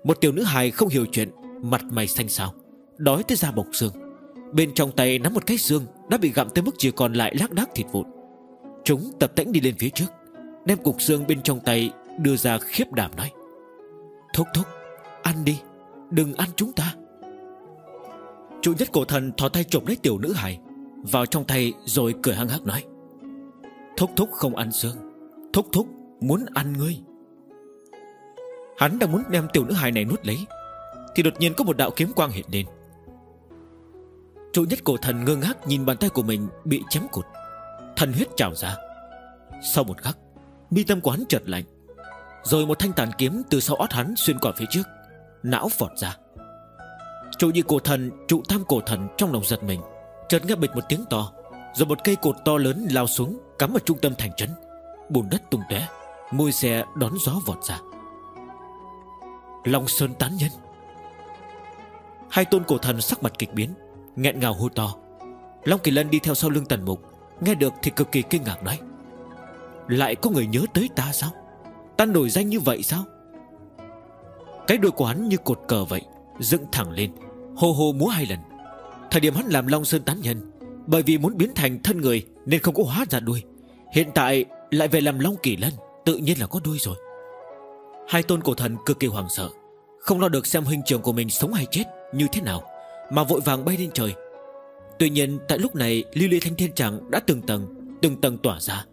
Một tiểu nữ hài không hiểu chuyện, Mặt mày xanh xao. Đói tới da bọc xương. Bên trong tay nắm một cái xương Đã bị gặm tới mức chỉ còn lại lác đác thịt vụn. Chúng tập tễnh đi lên phía trước, Đem cục xương bên trong tay Đưa ra khiếp đảm nói, Thúc thúc, Ăn đi, Đừng ăn chúng ta. Chủ nhất cổ thần thò tay chụp lấy tiểu nữ hài, Vào trong tay rồi cười hăng hắc nói, Thúc thúc không ăn xương, Thúc thúc muốn ăn ngươi. Hắn đang muốn đem tiểu nữ hài này nuốt lấy, Thì đột nhiên có một đạo kiếm quang hiện lên. Trụ nhất cổ thần ngơ ngác nhìn bàn tay của mình bị chém cụt. Thần huyết trào ra. Sau một khắc, Mi tâm quán chợt lạnh. Rồi một thanh tàn kiếm từ sau ót hắn xuyên qua phía trước, Não phọt ra. Trụ nhị cổ thần, Trụ tham cổ thần trong lòng giật mình, Chợt nghe bịch một tiếng to, Rồi một cây cột to lớn lao xuống, Cắm ở trung tâm thành trấn. Bùn đất tung tóe, Môi xe đón gió vọt ra. Long Sơn tán nhân. Hai tôn cổ thần sắc mặt kịch biến nghẹn ngào hô to. Long Kỳ Lân đi theo sau lưng Tần Mục, Nghe được thì cực kỳ kinh ngạc nói, Lại có người nhớ tới ta sao? Ta nổi danh như vậy sao? Cái đuôi của hắn như cột cờ vậy, Dựng thẳng lên, Hô hô múa hai lần. Thời điểm hắn làm Long Sơn tán nhân, Bởi vì muốn biến thành thân người Nên không có hóa ra đuôi. Hiện tại lại về làm Long Kỳ Lân, Tự nhiên là có đuôi rồi. Hai tôn cổ thần cực kỳ hoàng sợ, Không lo được xem huynh trưởng của mình sống hay chết Như thế nào. Mà vội vàng bay lên trời. Tuy nhiên, tại lúc này Lưu ly thanh thiên tràng đã từng tầng Từng tầng tỏa ra.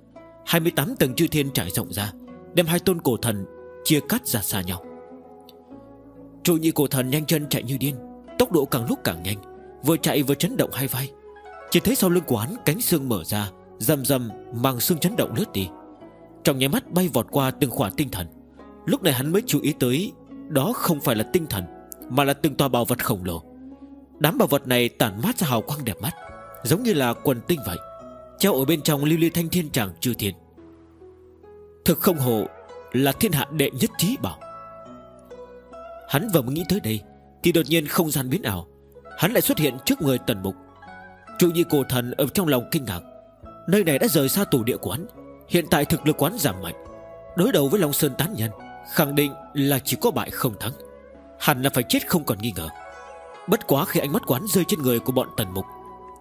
28 tầng chư thiên trải rộng ra, Đem hai tôn cổ thần chia cắt ra xa nhau. Trụ nhị cổ thần nhanh chân chạy như điên, Tốc độ càng lúc càng nhanh, Vừa chạy vừa chấn động hai vai. Chỉ thấy sau lưng của hắn cánh xương mở ra Dầm dầm mang xương chấn động lướt đi. Trong nháy mắt bay vọt qua từng khỏa tinh thần. Lúc này hắn mới chú ý tới, Đó không phải là tinh thần, Mà là từng tòa bảo vật khổng lồ. Đám bảo vật này tản mát ra hào quang đẹp mắt, Giống như là quần tinh vậy, Treo ở bên trong lưu ly thanh thiên tràng chư thiên. Thực không hồ Là thiên hạ đệ nhất trí bảo. Hắn vừa mới nghĩ tới đây, Thì đột nhiên không gian biến ảo, Hắn lại xuất hiện trước người tần mục. Trụ nhi cổ thần ở trong lòng kinh ngạc, Nơi này đã rời xa tù địa của hắn, Hiện tại thực lực quán giảm mạnh, Đối đầu với Long Sơn tán nhân, Khẳng định là chỉ có bại không thắng, Hẳn là phải chết không còn nghi ngờ. Bất quá khi ánh mắt quán rơi trên người của bọn tần mục,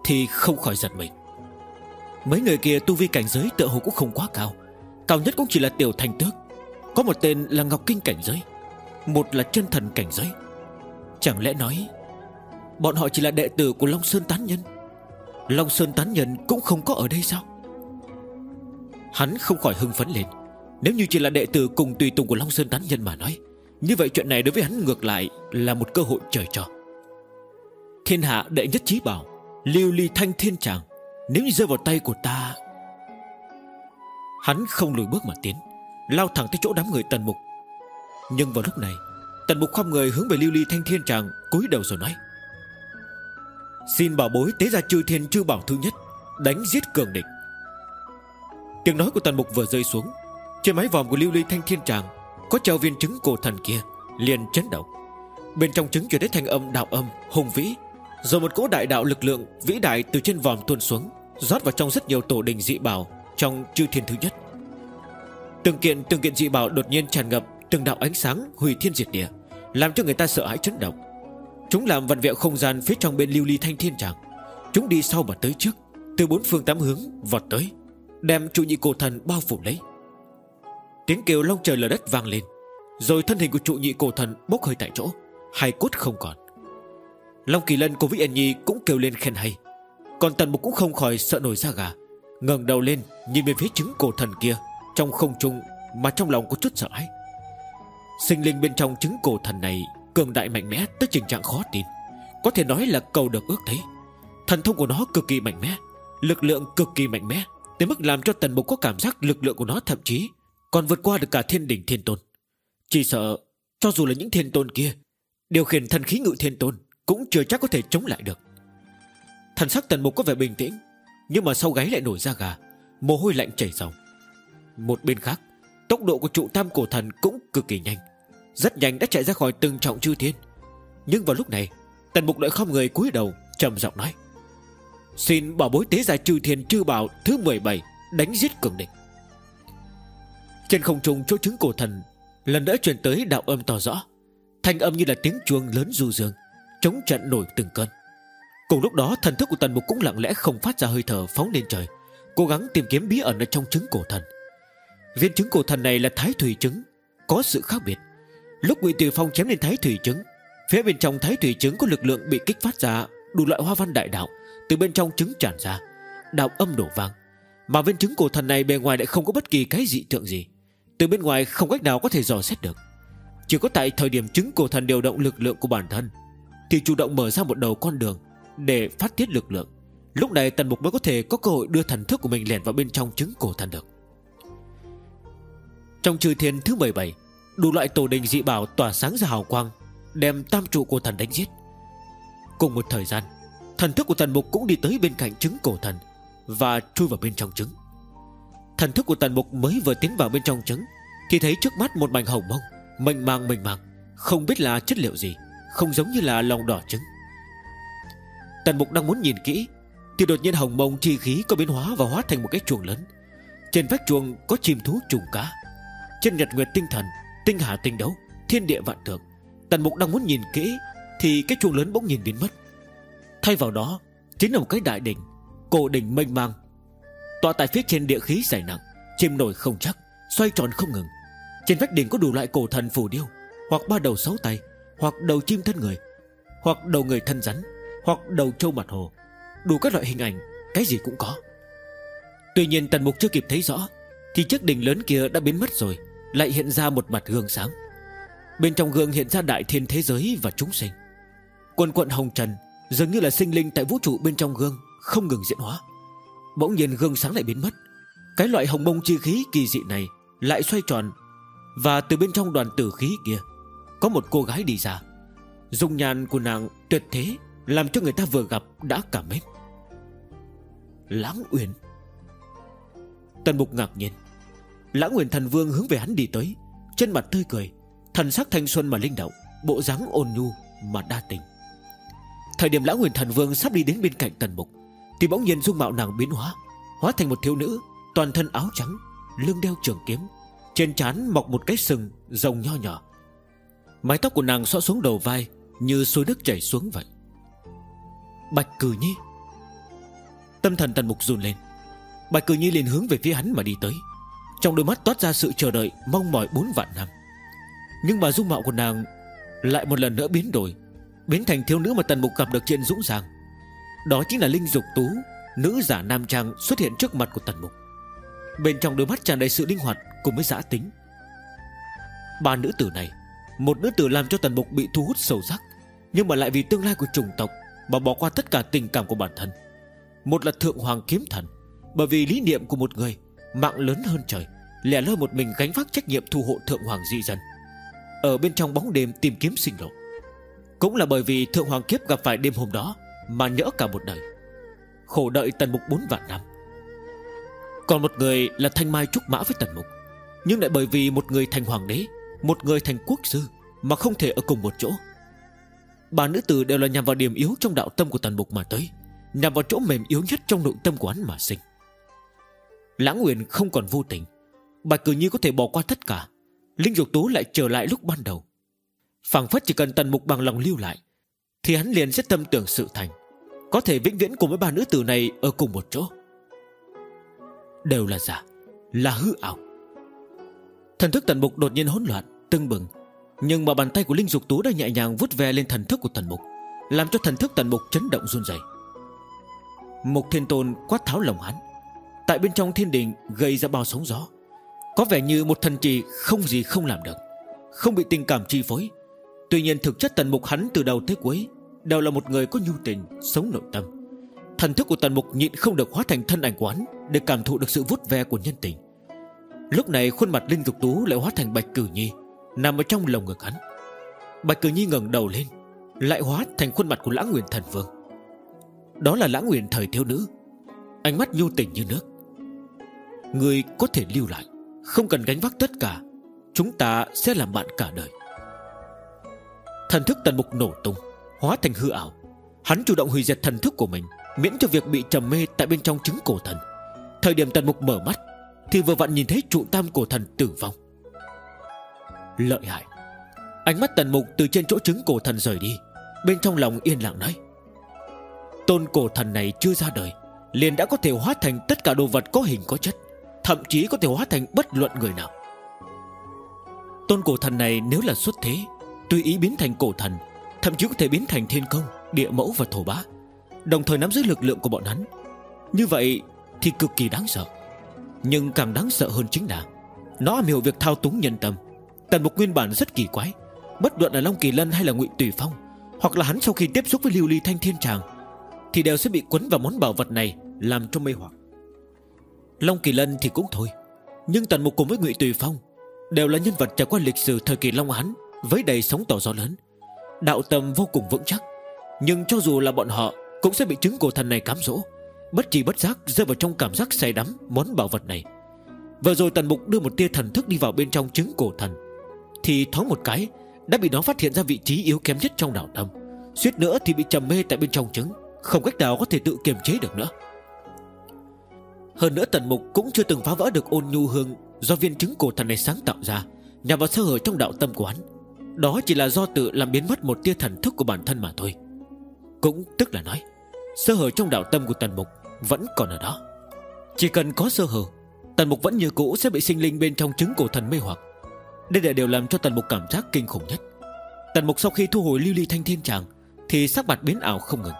Thì không khỏi giật mình. Mấy người kia tu vi cảnh giới tựa hồ cũng không quá cao. Cao nhất cũng chỉ là tiểu thành tước. Có một tên là Ngọc Kinh cảnh giới, Một là chân thần cảnh giới. Chẳng lẽ nói, Bọn họ chỉ là đệ tử của Long Sơn Tán Nhân? Long Sơn Tán Nhân cũng không có ở đây sao? Hắn không khỏi hưng phấn lên. Nếu như chỉ là đệ tử cùng tùy tùng của Long Sơn Tán Nhân mà nói, Như vậy chuyện này đối với hắn ngược lại Là một cơ hội trời cho Thiên hạ đệ nhất trí bảo, Lưu ly thanh thiên tràng, Nếu như rơi vào tay của ta, Hắn không lùi bước mà tiến, Lao thẳng tới chỗ đám người tần mục. Nhưng vào lúc này, Tần mục khom người hướng về lưu ly thanh thiên tràng, cúi đầu rồi nói, Xin bảo bối tế ra chư thiên chư bảo thứ nhất, Đánh giết cường địch. Tiếng nói của tần mục vừa rơi xuống, Trên mái vòm của lưu ly thanh thiên tràng, Có treo viên trứng cổ thần kia, liền chấn động. Bên trong trứng chuyển đến thanh âm đạo âm, Hùng vĩ. Rồi một cỗ đại đạo lực lượng vĩ đại từ trên vòm tuôn xuống, Rót vào trong rất nhiều tổ đình dị bảo Trong chư thiên thứ nhất. Từng kiện từng kiện dị bảo đột nhiên tràn ngập Từng đạo ánh sáng hủy thiên diệt địa, Làm cho người ta sợ hãi chấn động. Chúng làm vặn vẹo không gian phía trong bên lưu ly thanh thiên tràng. Chúng đi sau và tới trước, Từ bốn phương tám hướng vọt tới, Đem trụ nhị cổ thần bao phủ lấy. Tiếng kêu long trời lở đất vang lên, Rồi thân hình của trụ nhị cổ thần bốc hơi tại chỗ, Hai cốt không còn. Long kỳ lân cùng với Yên Nhi cũng kêu lên khen hay. Còn tần mục cũng không khỏi sợ nổi da gà, ngẩng đầu lên nhìn về phía trứng cổ thần kia, Trong không trung mà trong lòng có chút sợ hãi. Sinh linh bên trong trứng cổ thần này Cường đại mạnh mẽ tới trình trạng khó tin. Có thể nói là cầu được ước thấy. Thần thông của nó cực kỳ mạnh mẽ, Lực lượng cực kỳ mạnh mẽ, Tới mức làm cho tần mục có cảm giác lực lượng của nó thậm chí Còn vượt qua được cả thiên đỉnh thiên tôn. Chỉ sợ, Cho dù là những thiên tôn kia, Điều khiển thần khí ngự thiên tôn cũng chưa chắc có thể chống lại được. Thần sắc tần mục có vẻ bình tĩnh, Nhưng mà sau gáy lại nổi ra gà, Mồ hôi lạnh chảy ròng Một bên khác, Tốc độ của trụ tam cổ thần cũng cực kỳ nhanh, Rất nhanh đã chạy ra khỏi từng trọng chư thiên. Nhưng vào lúc này, Tần mục lại không người cúi đầu, trầm giọng nói, Xin bảo bối tế gia chư thiên chư bảo thứ 17 Đánh giết cường địch. Trên không trung, chỗ chứng cổ thần Lần nữa truyền tới đạo âm tỏ rõ, Thanh âm như là tiếng chuông lớn du dương. Chống trận nổi từng cơn. Cùng lúc đó, thần thức của tần mục cũng lặng lẽ không phát ra hơi thở phóng lên trời, Cố gắng tìm kiếm bí ẩn ở trong trứng cổ thần. Viên trứng cổ thần này là thái thủy trứng, Có sự khác biệt. Lúc Ngụy Tùy Phong chém lên thái thủy trứng, Phía bên trong thái thủy trứng có lực lượng bị kích phát ra Đủ loại hoa văn đại đạo, Từ bên trong trứng tràn ra, Đạo âm đổ vang. Mà viên trứng cổ thần này bề ngoài lại không có bất kỳ cái dị tượng gì, Từ bên ngoài không cách nào có thể dò xét được. Chỉ có tại thời điểm trứng cổ thần điều động lực lượng của bản thân thì chủ động mở ra một đầu con đường Để phát tiết lực lượng. Lúc này tần mục mới có thể có cơ hội đưa thần thức của mình lẻn vào bên trong trứng cổ thần được Trong trừ thiên thứ 17 Đủ loại tổ đình dị bảo tỏa sáng ra hào quang, Đem tam trụ cổ thần đánh giết. Cùng một thời gian, Thần thức của tần mục cũng đi tới bên cạnh trứng cổ thần Và chui vào bên trong trứng. Thần thức của tần mục mới vừa tiến vào bên trong trứng, Thì thấy trước mắt một mảnh hồng mông, Mênh mang mênh mang, Không biết là chất liệu gì. Không giống như là lòng đỏ trứng. Tần mục đang muốn nhìn kỹ, Thì đột nhiên hồng mông chi khí có biến hóa Và hóa thành một cái chuồng lớn. Trên vách chuồng có chim thú trùng cá. Trên nhật nguyệt tinh thần, Tinh hà tinh đấu, Thiên địa vạn tượng. Tần mục đang muốn nhìn kỹ, Thì cái chuồng lớn bỗng nhìn biến mất. Thay vào đó, Chính là một cái đại đỉnh, Cổ đỉnh mênh mang. Tọa tại phía trên địa khí dày nặng Chìm nổi không chắc, Xoay tròn không ngừng. Trên vách đỉnh có đủ loại cổ thần phù điêu, Hoặc ba đầu sáu tay. Hoặc đầu chim thân người, Hoặc đầu người thân rắn, Hoặc đầu trâu mặt hồ, Đủ các loại hình ảnh, Cái gì cũng có. Tuy nhiên tần mục chưa kịp thấy rõ, Thì chiếc đỉnh lớn kia đã biến mất rồi, Lại hiện ra một mặt gương sáng. Bên trong gương hiện ra đại thiên thế giới và chúng sinh. Quần quận hồng trần, Dường như là sinh linh tại vũ trụ bên trong gương, Không ngừng diễn hóa. Bỗng nhiên gương sáng lại biến mất. Cái loại hồng mông chi khí kỳ dị này Lại xoay tròn, Và từ bên trong đoàn tử khí kia có một cô gái đi ra. Dung nhan của nàng tuyệt thế, Làm cho người ta vừa gặp đã cảm mến. Lãng Uyển. Tần Mục ngạc nhiên. Lãng Uyển thần vương hướng về hắn đi tới, Trên mặt tươi cười, Thần sắc thanh xuân mà linh động, Bộ dáng ôn nhu mà đa tình. Thời điểm Lãng Uyển thần vương sắp đi đến bên cạnh Tần Mục, Thì bỗng nhiên dung mạo nàng biến hóa Hóa thành một thiếu nữ, Toàn thân áo trắng, Lưng đeo trường kiếm, Trên trán mọc một cái sừng rồng nho nhỏ. Mái tóc của nàng xõa xuống đầu vai Như suối nước chảy xuống vậy. Bạch Cử Nhi. Tâm thần Tần Mục run lên. Bạch Cử Nhi liền hướng về phía hắn mà đi tới. Trong đôi mắt toát ra sự chờ đợi Mong mỏi bốn vạn năm. Nhưng mà dung mạo của nàng Lại một lần nữa biến đổi, Biến thành thiếu nữ mà Tần Mục gặp được trên dũng giang. Đó chính là Linh Dục Tú, Nữ giả nam trang xuất hiện trước mặt của Tần Mục. Bên trong đôi mắt tràn đầy sự linh hoạt Cùng với giã tính. Ba nữ tử này một nữ tử làm cho Tần Mục bị thu hút sâu sắc, Nhưng mà lại vì tương lai của chủng tộc Mà bỏ qua tất cả tình cảm của bản thân. Một là Thượng Hoàng Kiếm Thần, Bởi vì lý niệm của một người, Mạng lớn hơn trời, Lẻ loi một mình gánh vác trách nhiệm thu hộ Thượng Hoàng di dân. Ở bên trong bóng đêm tìm kiếm sinh lộ. Cũng là bởi vì Thượng Hoàng Kiếp gặp phải đêm hôm đó Mà nhỡ cả một đời. Khổ đợi Tần Mục bốn vạn năm. Còn một người là Thanh Mai Trúc Mã với Tần Mục, Nhưng lại bởi vì một người thành hoàng đế một người thành quốc sư Mà không thể ở cùng một chỗ. Ba nữ tử đều là nhằm vào điểm yếu trong đạo tâm của Tần Mục mà tới, Nhằm vào chỗ mềm yếu nhất trong nội tâm của hắn mà sinh. Lãng Nguyện không còn vô tình Bạch cử như có thể bỏ qua tất cả, Linh Dục Tú lại trở lại lúc ban đầu. Phảng phất chỉ cần Tần Mục bằng lòng lưu lại, Thì hắn liền sẽ tâm tưởng sự thành, Có thể vĩnh viễn cùng với ba nữ tử này Ở cùng một chỗ. Đều là giả, Là hư ảo. Thần thức Tần Mục đột nhiên hỗn loạn, Tưng bừng. Nhưng mà bàn tay của Linh Dục Tú đã nhẹ nhàng vút ve lên thần thức của Tần Mục, Làm cho thần thức Tần Mục chấn động run rẩy. Mục Thiên Tôn quát tháo lòng hắn. Tại bên trong thiên đình gây ra bao sóng gió. Có vẻ như một thần trì không gì không làm được, Không bị tình cảm chi phối. Tuy nhiên thực chất tần mục hắn từ đầu tới cuối Đều là một người có nhu tình, Sống nội tâm. Thần thức của tần mục nhịn không được hóa thành thân ảnh quán Để cảm thụ được sự vút ve của nhân tình. Lúc này khuôn mặt Linh Dục Tú lại hóa thành Bạch Cử Nhi, Nằm ở trong lồng ngực hắn. Bạch Cử Nhi ngẩng đầu lên, Lại hóa thành khuôn mặt của Lãng Nguyên Thần Vương. Đó là Lãng Nguyên thời thiếu nữ, Ánh mắt nhu tình như nước. Người có thể lưu lại, Không cần gánh vác tất cả, Chúng ta sẽ làm bạn cả đời. Thần thức tần mục nổ tung, Hóa thành hư ảo. Hắn chủ động hủy diệt thần thức của mình, Miễn cho việc bị trầm mê tại bên trong trứng cổ thần. Thời điểm tần mục mở mắt thì vừa vặn nhìn thấy trụ tam cổ thần tử vong. Lợi hại. Ánh mắt tần mục từ trên chỗ trứng cổ thần rời đi. Bên trong lòng yên lặng nói, Tôn cổ thần này chưa ra đời, Liền đã có thể hóa thành tất cả đồ vật có hình có chất, Thậm chí có thể hóa thành bất luận người nào. Tôn cổ thần này nếu là xuất thế Tùy ý biến thành cổ thần, Thậm chí có thể biến thành thiên công, Địa mẫu và thổ bá, Đồng thời nắm giữ lực lượng của bọn hắn, Như vậy thì cực kỳ đáng sợ. Nhưng càng đáng sợ hơn chính là, Nó am hiểu việc thao túng nhân tâm. Tần mục nguyên bản rất kỳ quái, Bất luận là Long Kỳ Lân hay là ngụy Tùy Phong, Hoặc là hắn sau khi tiếp xúc với lưu ly thanh thiên tràng, Thì đều sẽ bị quấn vào món bảo vật này Làm cho mê hoặc. Long Kỳ Lân thì cũng thôi, Nhưng Tần Mục cùng với ngụy Tùy Phong Đều là nhân vật trải qua lịch sử thời kỳ Long Hán Với đầy sóng tỏ gió lớn. Đạo tâm vô cùng vững chắc, Nhưng cho dù là bọn họ Cũng sẽ bị chứng cổ thần này cám dỗ. Bất chỉ bất giác rơi vào trong cảm giác say đắm Món bảo vật này. Vừa rồi Tần Mục đưa một tia thần thức đi vào bên trong trứng cổ thần, Thì thoáng một cái Đã bị nó phát hiện ra vị trí yếu kém nhất trong đạo tâm. Suýt nữa thì bị trầm mê tại bên trong trứng, Không cách nào có thể tự kiềm chế được nữa. Hơn nữa Tần Mục cũng chưa từng phá vỡ được ôn nhu hương Do viên trứng cổ thần này sáng tạo ra, Nhằm vào sơ hở trong đạo tâm của hắn. Đó chỉ là do tự làm biến mất một tia thần thức của bản thân mà thôi. Cũng tức là nói, Sơ hở trong đạo tâm của Tần Mục vẫn còn ở đó. Chỉ cần có sơ hở, Tần Mục vẫn như cũ sẽ bị sinh linh bên trong trứng cổ thần mê hoặc. Đây là điều làm cho Tần Mục cảm giác kinh khủng nhất. Tần Mục sau khi thu hồi lưu ly thanh thiên tràng, Thì sắc mặt biến ảo không ngừng.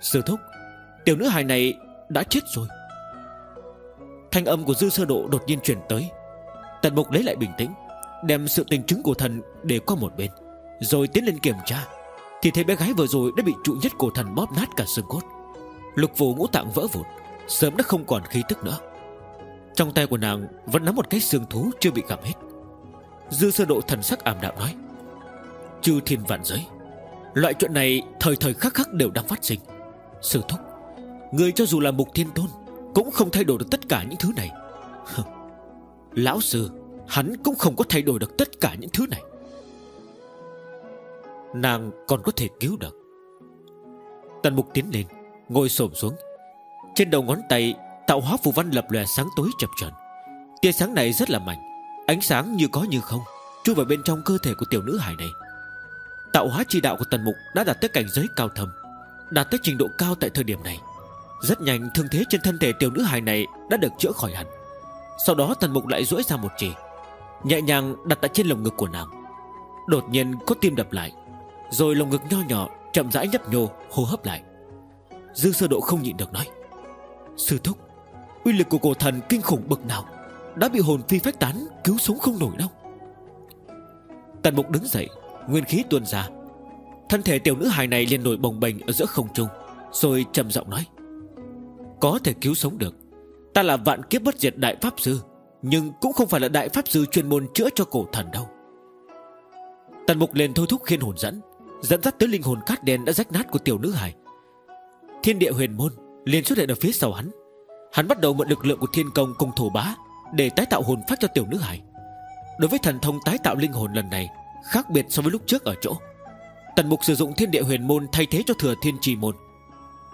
Sư thúc, Tiểu nữ hài này đã chết rồi. Thanh âm của dư sơ độ đột nhiên chuyển tới. Tần Mục lấy lại bình tĩnh, Đem sự tình chứng của thần để qua một bên, Rồi tiến lên kiểm tra. Thì thấy bé gái vừa rồi đã bị trụ nhất cổ thần bóp nát cả xương cốt. Lục phủ ngũ tạng vỡ vụn, Sớm đã không còn khí tức nữa. Trong tay của nàng vẫn nắm một cái xương thú chưa bị gặm hết. Dư sơ độ thần sắc ảm đạm nói, Chư thiên vạn giới, Loại chuyện này thời thời khắc khắc đều đang phát sinh. Sư thúc, Người cho dù là mục thiên tôn Cũng không thay đổi được tất cả những thứ này. Lão sư, Hắn cũng không có thay đổi được tất cả những thứ này. Nàng còn có thể cứu được. Tần mục tiến lên Ngồi xổm xuống. Trên đầu ngón tay, Tạo hóa phù văn lập lòe sáng tối chập chờn. Tia sáng này rất là mạnh, Ánh sáng như có như không, Chui vào bên trong cơ thể của tiểu nữ hải này. Tạo hóa chi đạo của tần mục Đã đạt tới cảnh giới cao thầm Đạt tới trình độ cao tại thời điểm này. Rất nhanh, thương thế trên thân thể tiểu nữ hài này Đã được chữa khỏi hẳn. Sau đó, tần mục lại duỗi ra một chỉ, Nhẹ nhàng đặt tại trên lồng ngực của nàng. Đột nhiên, có tim đập lại, Rồi lồng ngực nho nhỏ chậm rãi nhấp nhô, hô hấp lại. Dư sơ độ không nhịn được nói. Sư thúc, Uy lực của cổ thần kinh khủng bậc nào Đã bị hồn phi phách tán Cứu sống không nổi đâu? Tần mục đứng dậy, Nguyên khí tuôn ra. Thân thể tiểu nữ hài này liền nổi bồng bềnh ở giữa không trung, Rồi trầm giọng nói. Có thể cứu sống được, Ta là vạn kiếp bất diệt đại pháp sư, Nhưng cũng không phải là đại pháp sư chuyên môn chữa cho cổ thần đâu. Tần mục liền thôi thúc khiên hồn dẫn Dẫn dắt tới linh hồn cát đen đã rách nát của tiểu nữ hài. Thiên địa huyền môn liền xuất hiện ở phía sau hắn. Hắn bắt đầu mượn lực lượng của thiên công cùng thổ bá Để tái tạo hồn phát cho tiểu nữ hải. Đối với thần thông tái tạo linh hồn lần này, Khác biệt so với lúc trước ở chỗ. Tần mục sử dụng thiên địa huyền môn thay thế cho thừa thiên trì môn.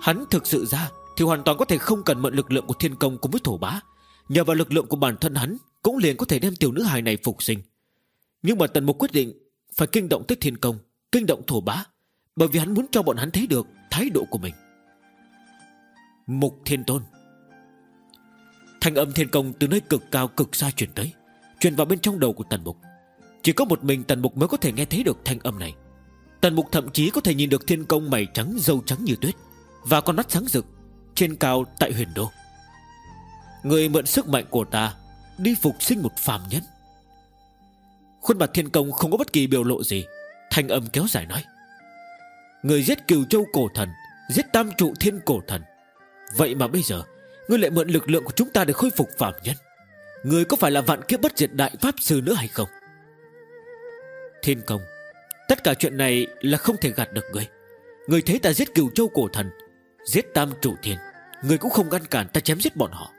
Hắn thực sự ra Thì hoàn toàn có thể không cần mượn lực lượng của thiên công cùng với thổ bá. Nhờ vào lực lượng của bản thân hắn Cũng liền có thể đem tiểu nữ hài này phục sinh. Nhưng mà tần mục quyết định Phải kinh động tới thiên công, Kinh động thổ bá, Bởi vì hắn muốn cho bọn hắn thấy được thái độ của mình. Mục thiên tôn. Thanh âm thiên công từ nơi cực cao cực xa truyền tới, Truyền vào bên trong đầu của tần mục. Chỉ có một mình tần mục mới có thể nghe thấy được thanh âm này. Tần mục thậm chí có thể nhìn được thiên công mày trắng, Dâu trắng như tuyết, Và con mắt sáng rực Trên cao tại huyền đô. Người mượn sức mạnh của ta Đi phục sinh một phàm nhân. Khuôn mặt thiên công không có bất kỳ biểu lộ gì, Thanh âm kéo dài nói. Người giết cửu châu cổ thần, Giết tam trụ thiên cổ thần Vậy mà bây giờ, Ngươi lại mượn lực lượng của chúng ta để khôi phục phạm nhân. Ngươi có phải là vạn kiếp bất diệt đại pháp sư nữa hay không? Thiên công, Tất cả chuyện này là không thể gạt được ngươi. Ngươi thấy ta giết cửu châu cổ thần, Giết tam trụ thiên. Ngươi cũng không ngăn cản ta chém giết bọn họ.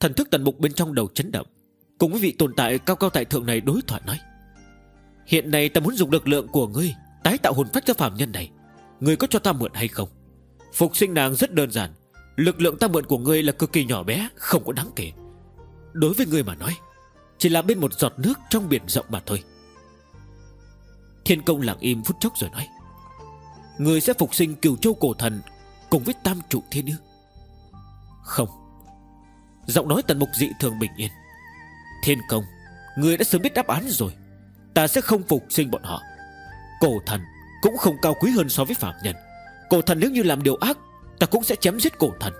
Thần thức tần mục bên trong đầu chấn động, Cùng với vị tồn tại cao cao tại thượng này đối thoại nói. Hiện nay ta muốn dùng lực lượng của ngươi Tái tạo hồn phách cho phạm nhân này. Ngươi có cho ta mượn hay không? Phục sinh nàng rất đơn giản. Lực lượng ta mượn của ngươi là cực kỳ nhỏ bé, Không có đáng kể. Đối với ngươi mà nói, Chỉ là bên một giọt nước trong biển rộng mà thôi. Thiên công lặng im phút chốc rồi nói Người sẽ phục sinh cửu châu cổ thần Cùng với tam trụ thiên ư? Không. Giọng nói tần mục dị thường bình yên. Thiên công Người đã sớm biết đáp án rồi. Ta sẽ không phục sinh bọn họ. Cổ thần cũng không cao quý hơn so với phạm nhân. Cổ thần nếu như làm điều ác, Ta cũng sẽ chém giết cổ thần.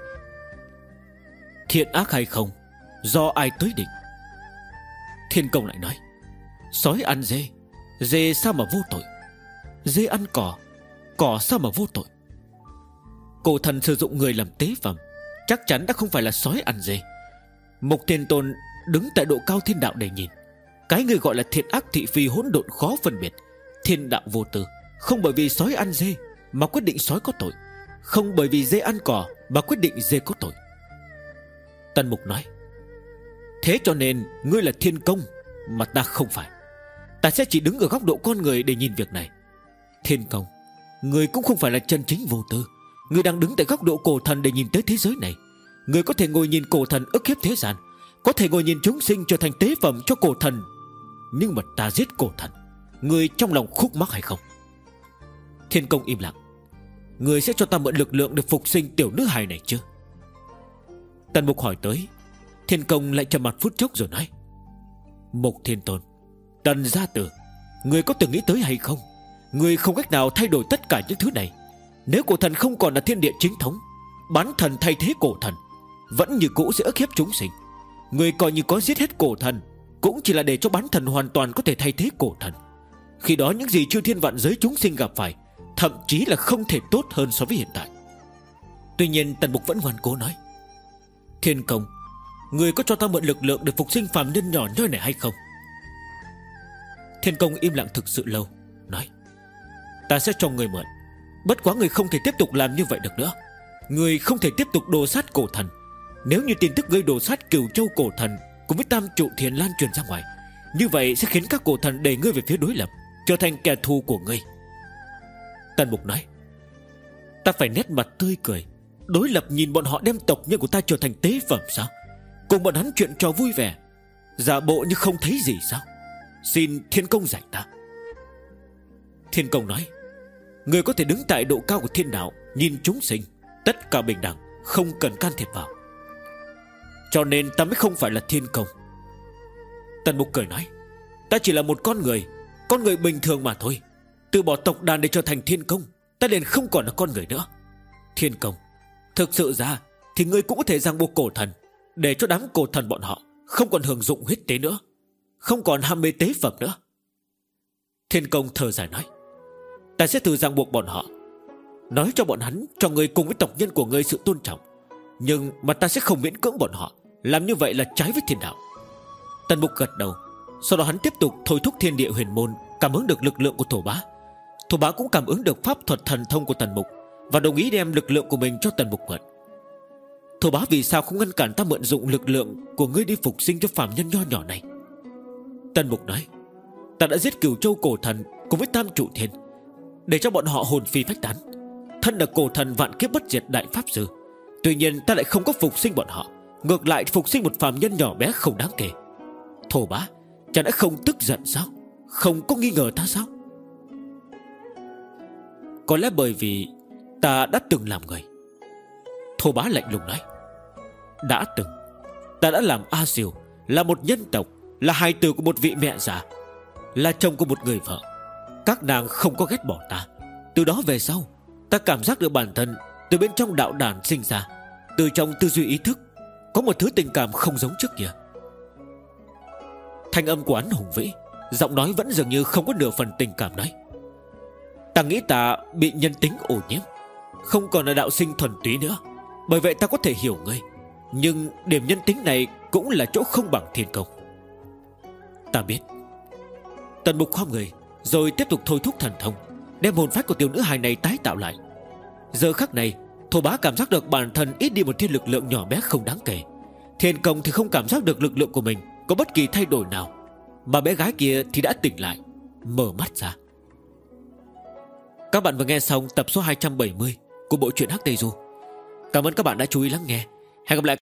Thiện ác hay không, Do ai tới định? Thiên công lại nói, Sói ăn dê Dê sao mà vô tội. Dê ăn cỏ Cỏ sao mà vô tội. Cổ thần sử dụng người làm tế phẩm, Chắc chắn đã không phải là sói ăn dê. Mục thiên tôn đứng tại độ cao thiên đạo để nhìn. Cái người gọi là thiện ác thị phi hỗn độn khó phân biệt, Thiên đạo vô tư, Không bởi vì sói ăn dê mà quyết định sói có tội. Không bởi vì dê ăn cỏ Mà quyết định dê có tội. Tân Mục nói, Thế cho nên ngươi là thiên công Mà ta không phải. Ta sẽ chỉ đứng ở góc độ con người để nhìn việc này. Thiên công Người cũng không phải là chân chính vô tư. Người đang đứng tại góc độ cổ thần để nhìn tới thế giới này. Người có thể ngồi nhìn cổ thần ức hiếp thế gian, Có thể ngồi nhìn chúng sinh trở thành tế phẩm cho cổ thần. Nhưng mà ta giết cổ thần Người trong lòng khúc mắc hay không? Thiên công im lặng. Người sẽ cho ta mượn lực lượng để phục sinh tiểu nữ hài này chứ? Tần Mục hỏi tới, Thiên công lại trầm mặt phút chốc rồi nói Mục Thiên Tôn, Tần Gia Tử, Người có từng nghĩ tới hay không? Người không cách nào thay đổi tất cả những thứ này. Nếu cổ thần không còn là thiên địa chính thống, Bán thần thay thế cổ thần, Vẫn như cũ sẽ ức hiếp chúng sinh. Người coi như có giết hết cổ thần, Cũng chỉ là để cho bán thần hoàn toàn có thể thay thế cổ thần. Khi đó những gì chư thiên vạn giới chúng sinh gặp phải Thậm chí là không thể tốt hơn so với hiện tại. Tuy nhiên, Tần Mục vẫn ngoan cố nói, Thiên công, Người có cho ta mượn lực lượng để phục sinh phàm nhân nhỏ nhoi này hay không? Thiên công im lặng thực sự lâu, Nói, Ta sẽ cho người mượn. Bất quá người không thể tiếp tục làm như vậy được nữa. Người không thể tiếp tục đồ sát cổ thần. Nếu như tin tức gây đồ sát cửu châu cổ thần Cùng với tam trụ thiền lan truyền ra ngoài, Như vậy sẽ khiến các cổ thần đẩy ngươi về phía đối lập, Trở thành kẻ thù của ngươi. Tần Mục nói, Ta phải nét mặt tươi cười. Đối lập nhìn bọn họ đem tộc nhân của ta trở thành tế phẩm sao? Cùng bọn hắn chuyện trò vui vẻ. Giả bộ như không thấy gì sao? Xin thiên công dạy ta. Thiên công nói, Người có thể đứng tại độ cao của thiên đạo, Nhìn chúng sinh, Tất cả bình đẳng, Không cần can thiệp vào. Cho nên ta mới không phải là thiên công. Tần mục cười nói, Ta chỉ là một con người Con người bình thường mà thôi. Từ bỏ tộc đàn để trở thành thiên công, Ta liền không còn là con người nữa. Thiên công, Thực sự ra Thì ngươi cũng có thể ràng buộc cổ thần, Để cho đám cổ thần bọn họ Không còn hưởng dụng huyết tế nữa, Không còn ham mê tế phẩm nữa. Thiên công thở dài nói, Ta sẽ thử ràng buộc bọn họ, Nói cho bọn hắn Cho người cùng với tộc nhân của người sự tôn trọng, Nhưng mà ta sẽ không miễn cưỡng bọn họ, Làm như vậy là trái với thiên đạo. Tần mục gật đầu, Sau đó hắn tiếp tục thôi thúc thiên địa huyền môn, Cảm ứng được lực lượng của thổ bá. Thổ bá cũng cảm ứng được pháp thuật thần thông của tần mục Và đồng ý đem lực lượng của mình cho tần mục mượn. Thổ bá vì sao không ngăn cản ta mượn dụng lực lượng Của ngươi đi phục sinh cho phạm nhân nho nhỏ này? Tần mục nói, Ta đã giết cửu châu cổ thần Cùng với tam trụ thiên, Để cho bọn họ hồn phi phách tán. Thân là cổ thần vạn kiếp bất diệt đại pháp sư, Tuy nhiên ta lại không có phục sinh bọn họ, Ngược lại phục sinh một phàm nhân nhỏ bé không đáng kể. Thổ bá, Chả đã không tức giận sao? Không có nghi ngờ ta sao? Có lẽ bởi vì Ta đã từng làm người. Thô bá lạnh lùng nói Đã từng Ta đã làm A diều, Là một nhân tộc Là hài tử của một vị mẹ già Là chồng của một người vợ. Các nàng không có ghét bỏ ta. Từ đó về sau Ta cảm giác được bản thân Từ bên trong đạo đàn sinh ra Từ trong tư duy ý thức Có một thứ tình cảm không giống trước kia. Thanh âm của hắn hùng vĩ Giọng nói vẫn dường như không có nửa phần tình cảm nói Ta nghĩ ta bị nhân tính ổ nhiễm. Không còn là đạo sinh thuần túy nữa. Bởi vậy ta có thể hiểu ngươi. Nhưng điểm nhân tính này Cũng là chỗ không bằng thiên công. Ta biết. Tần mục khoa người, Rồi tiếp tục thôi thúc thần thông, Đem hồn phách của tiểu nữ hài này tái tạo lại. Giờ khắc này, Thổ bá cảm giác được bản thân ít đi một thiên lực lượng nhỏ bé không đáng kể. Thiên công thì không cảm giác được lực lượng của mình Có bất kỳ thay đổi nào. Mà bé gái kia thì đã tỉnh lại, Mở mắt ra. Các bạn vừa nghe xong tập số 270 Của bộ truyện Hắc Tây Du Cảm ơn các bạn đã chú ý lắng nghe. Hẹn gặp lại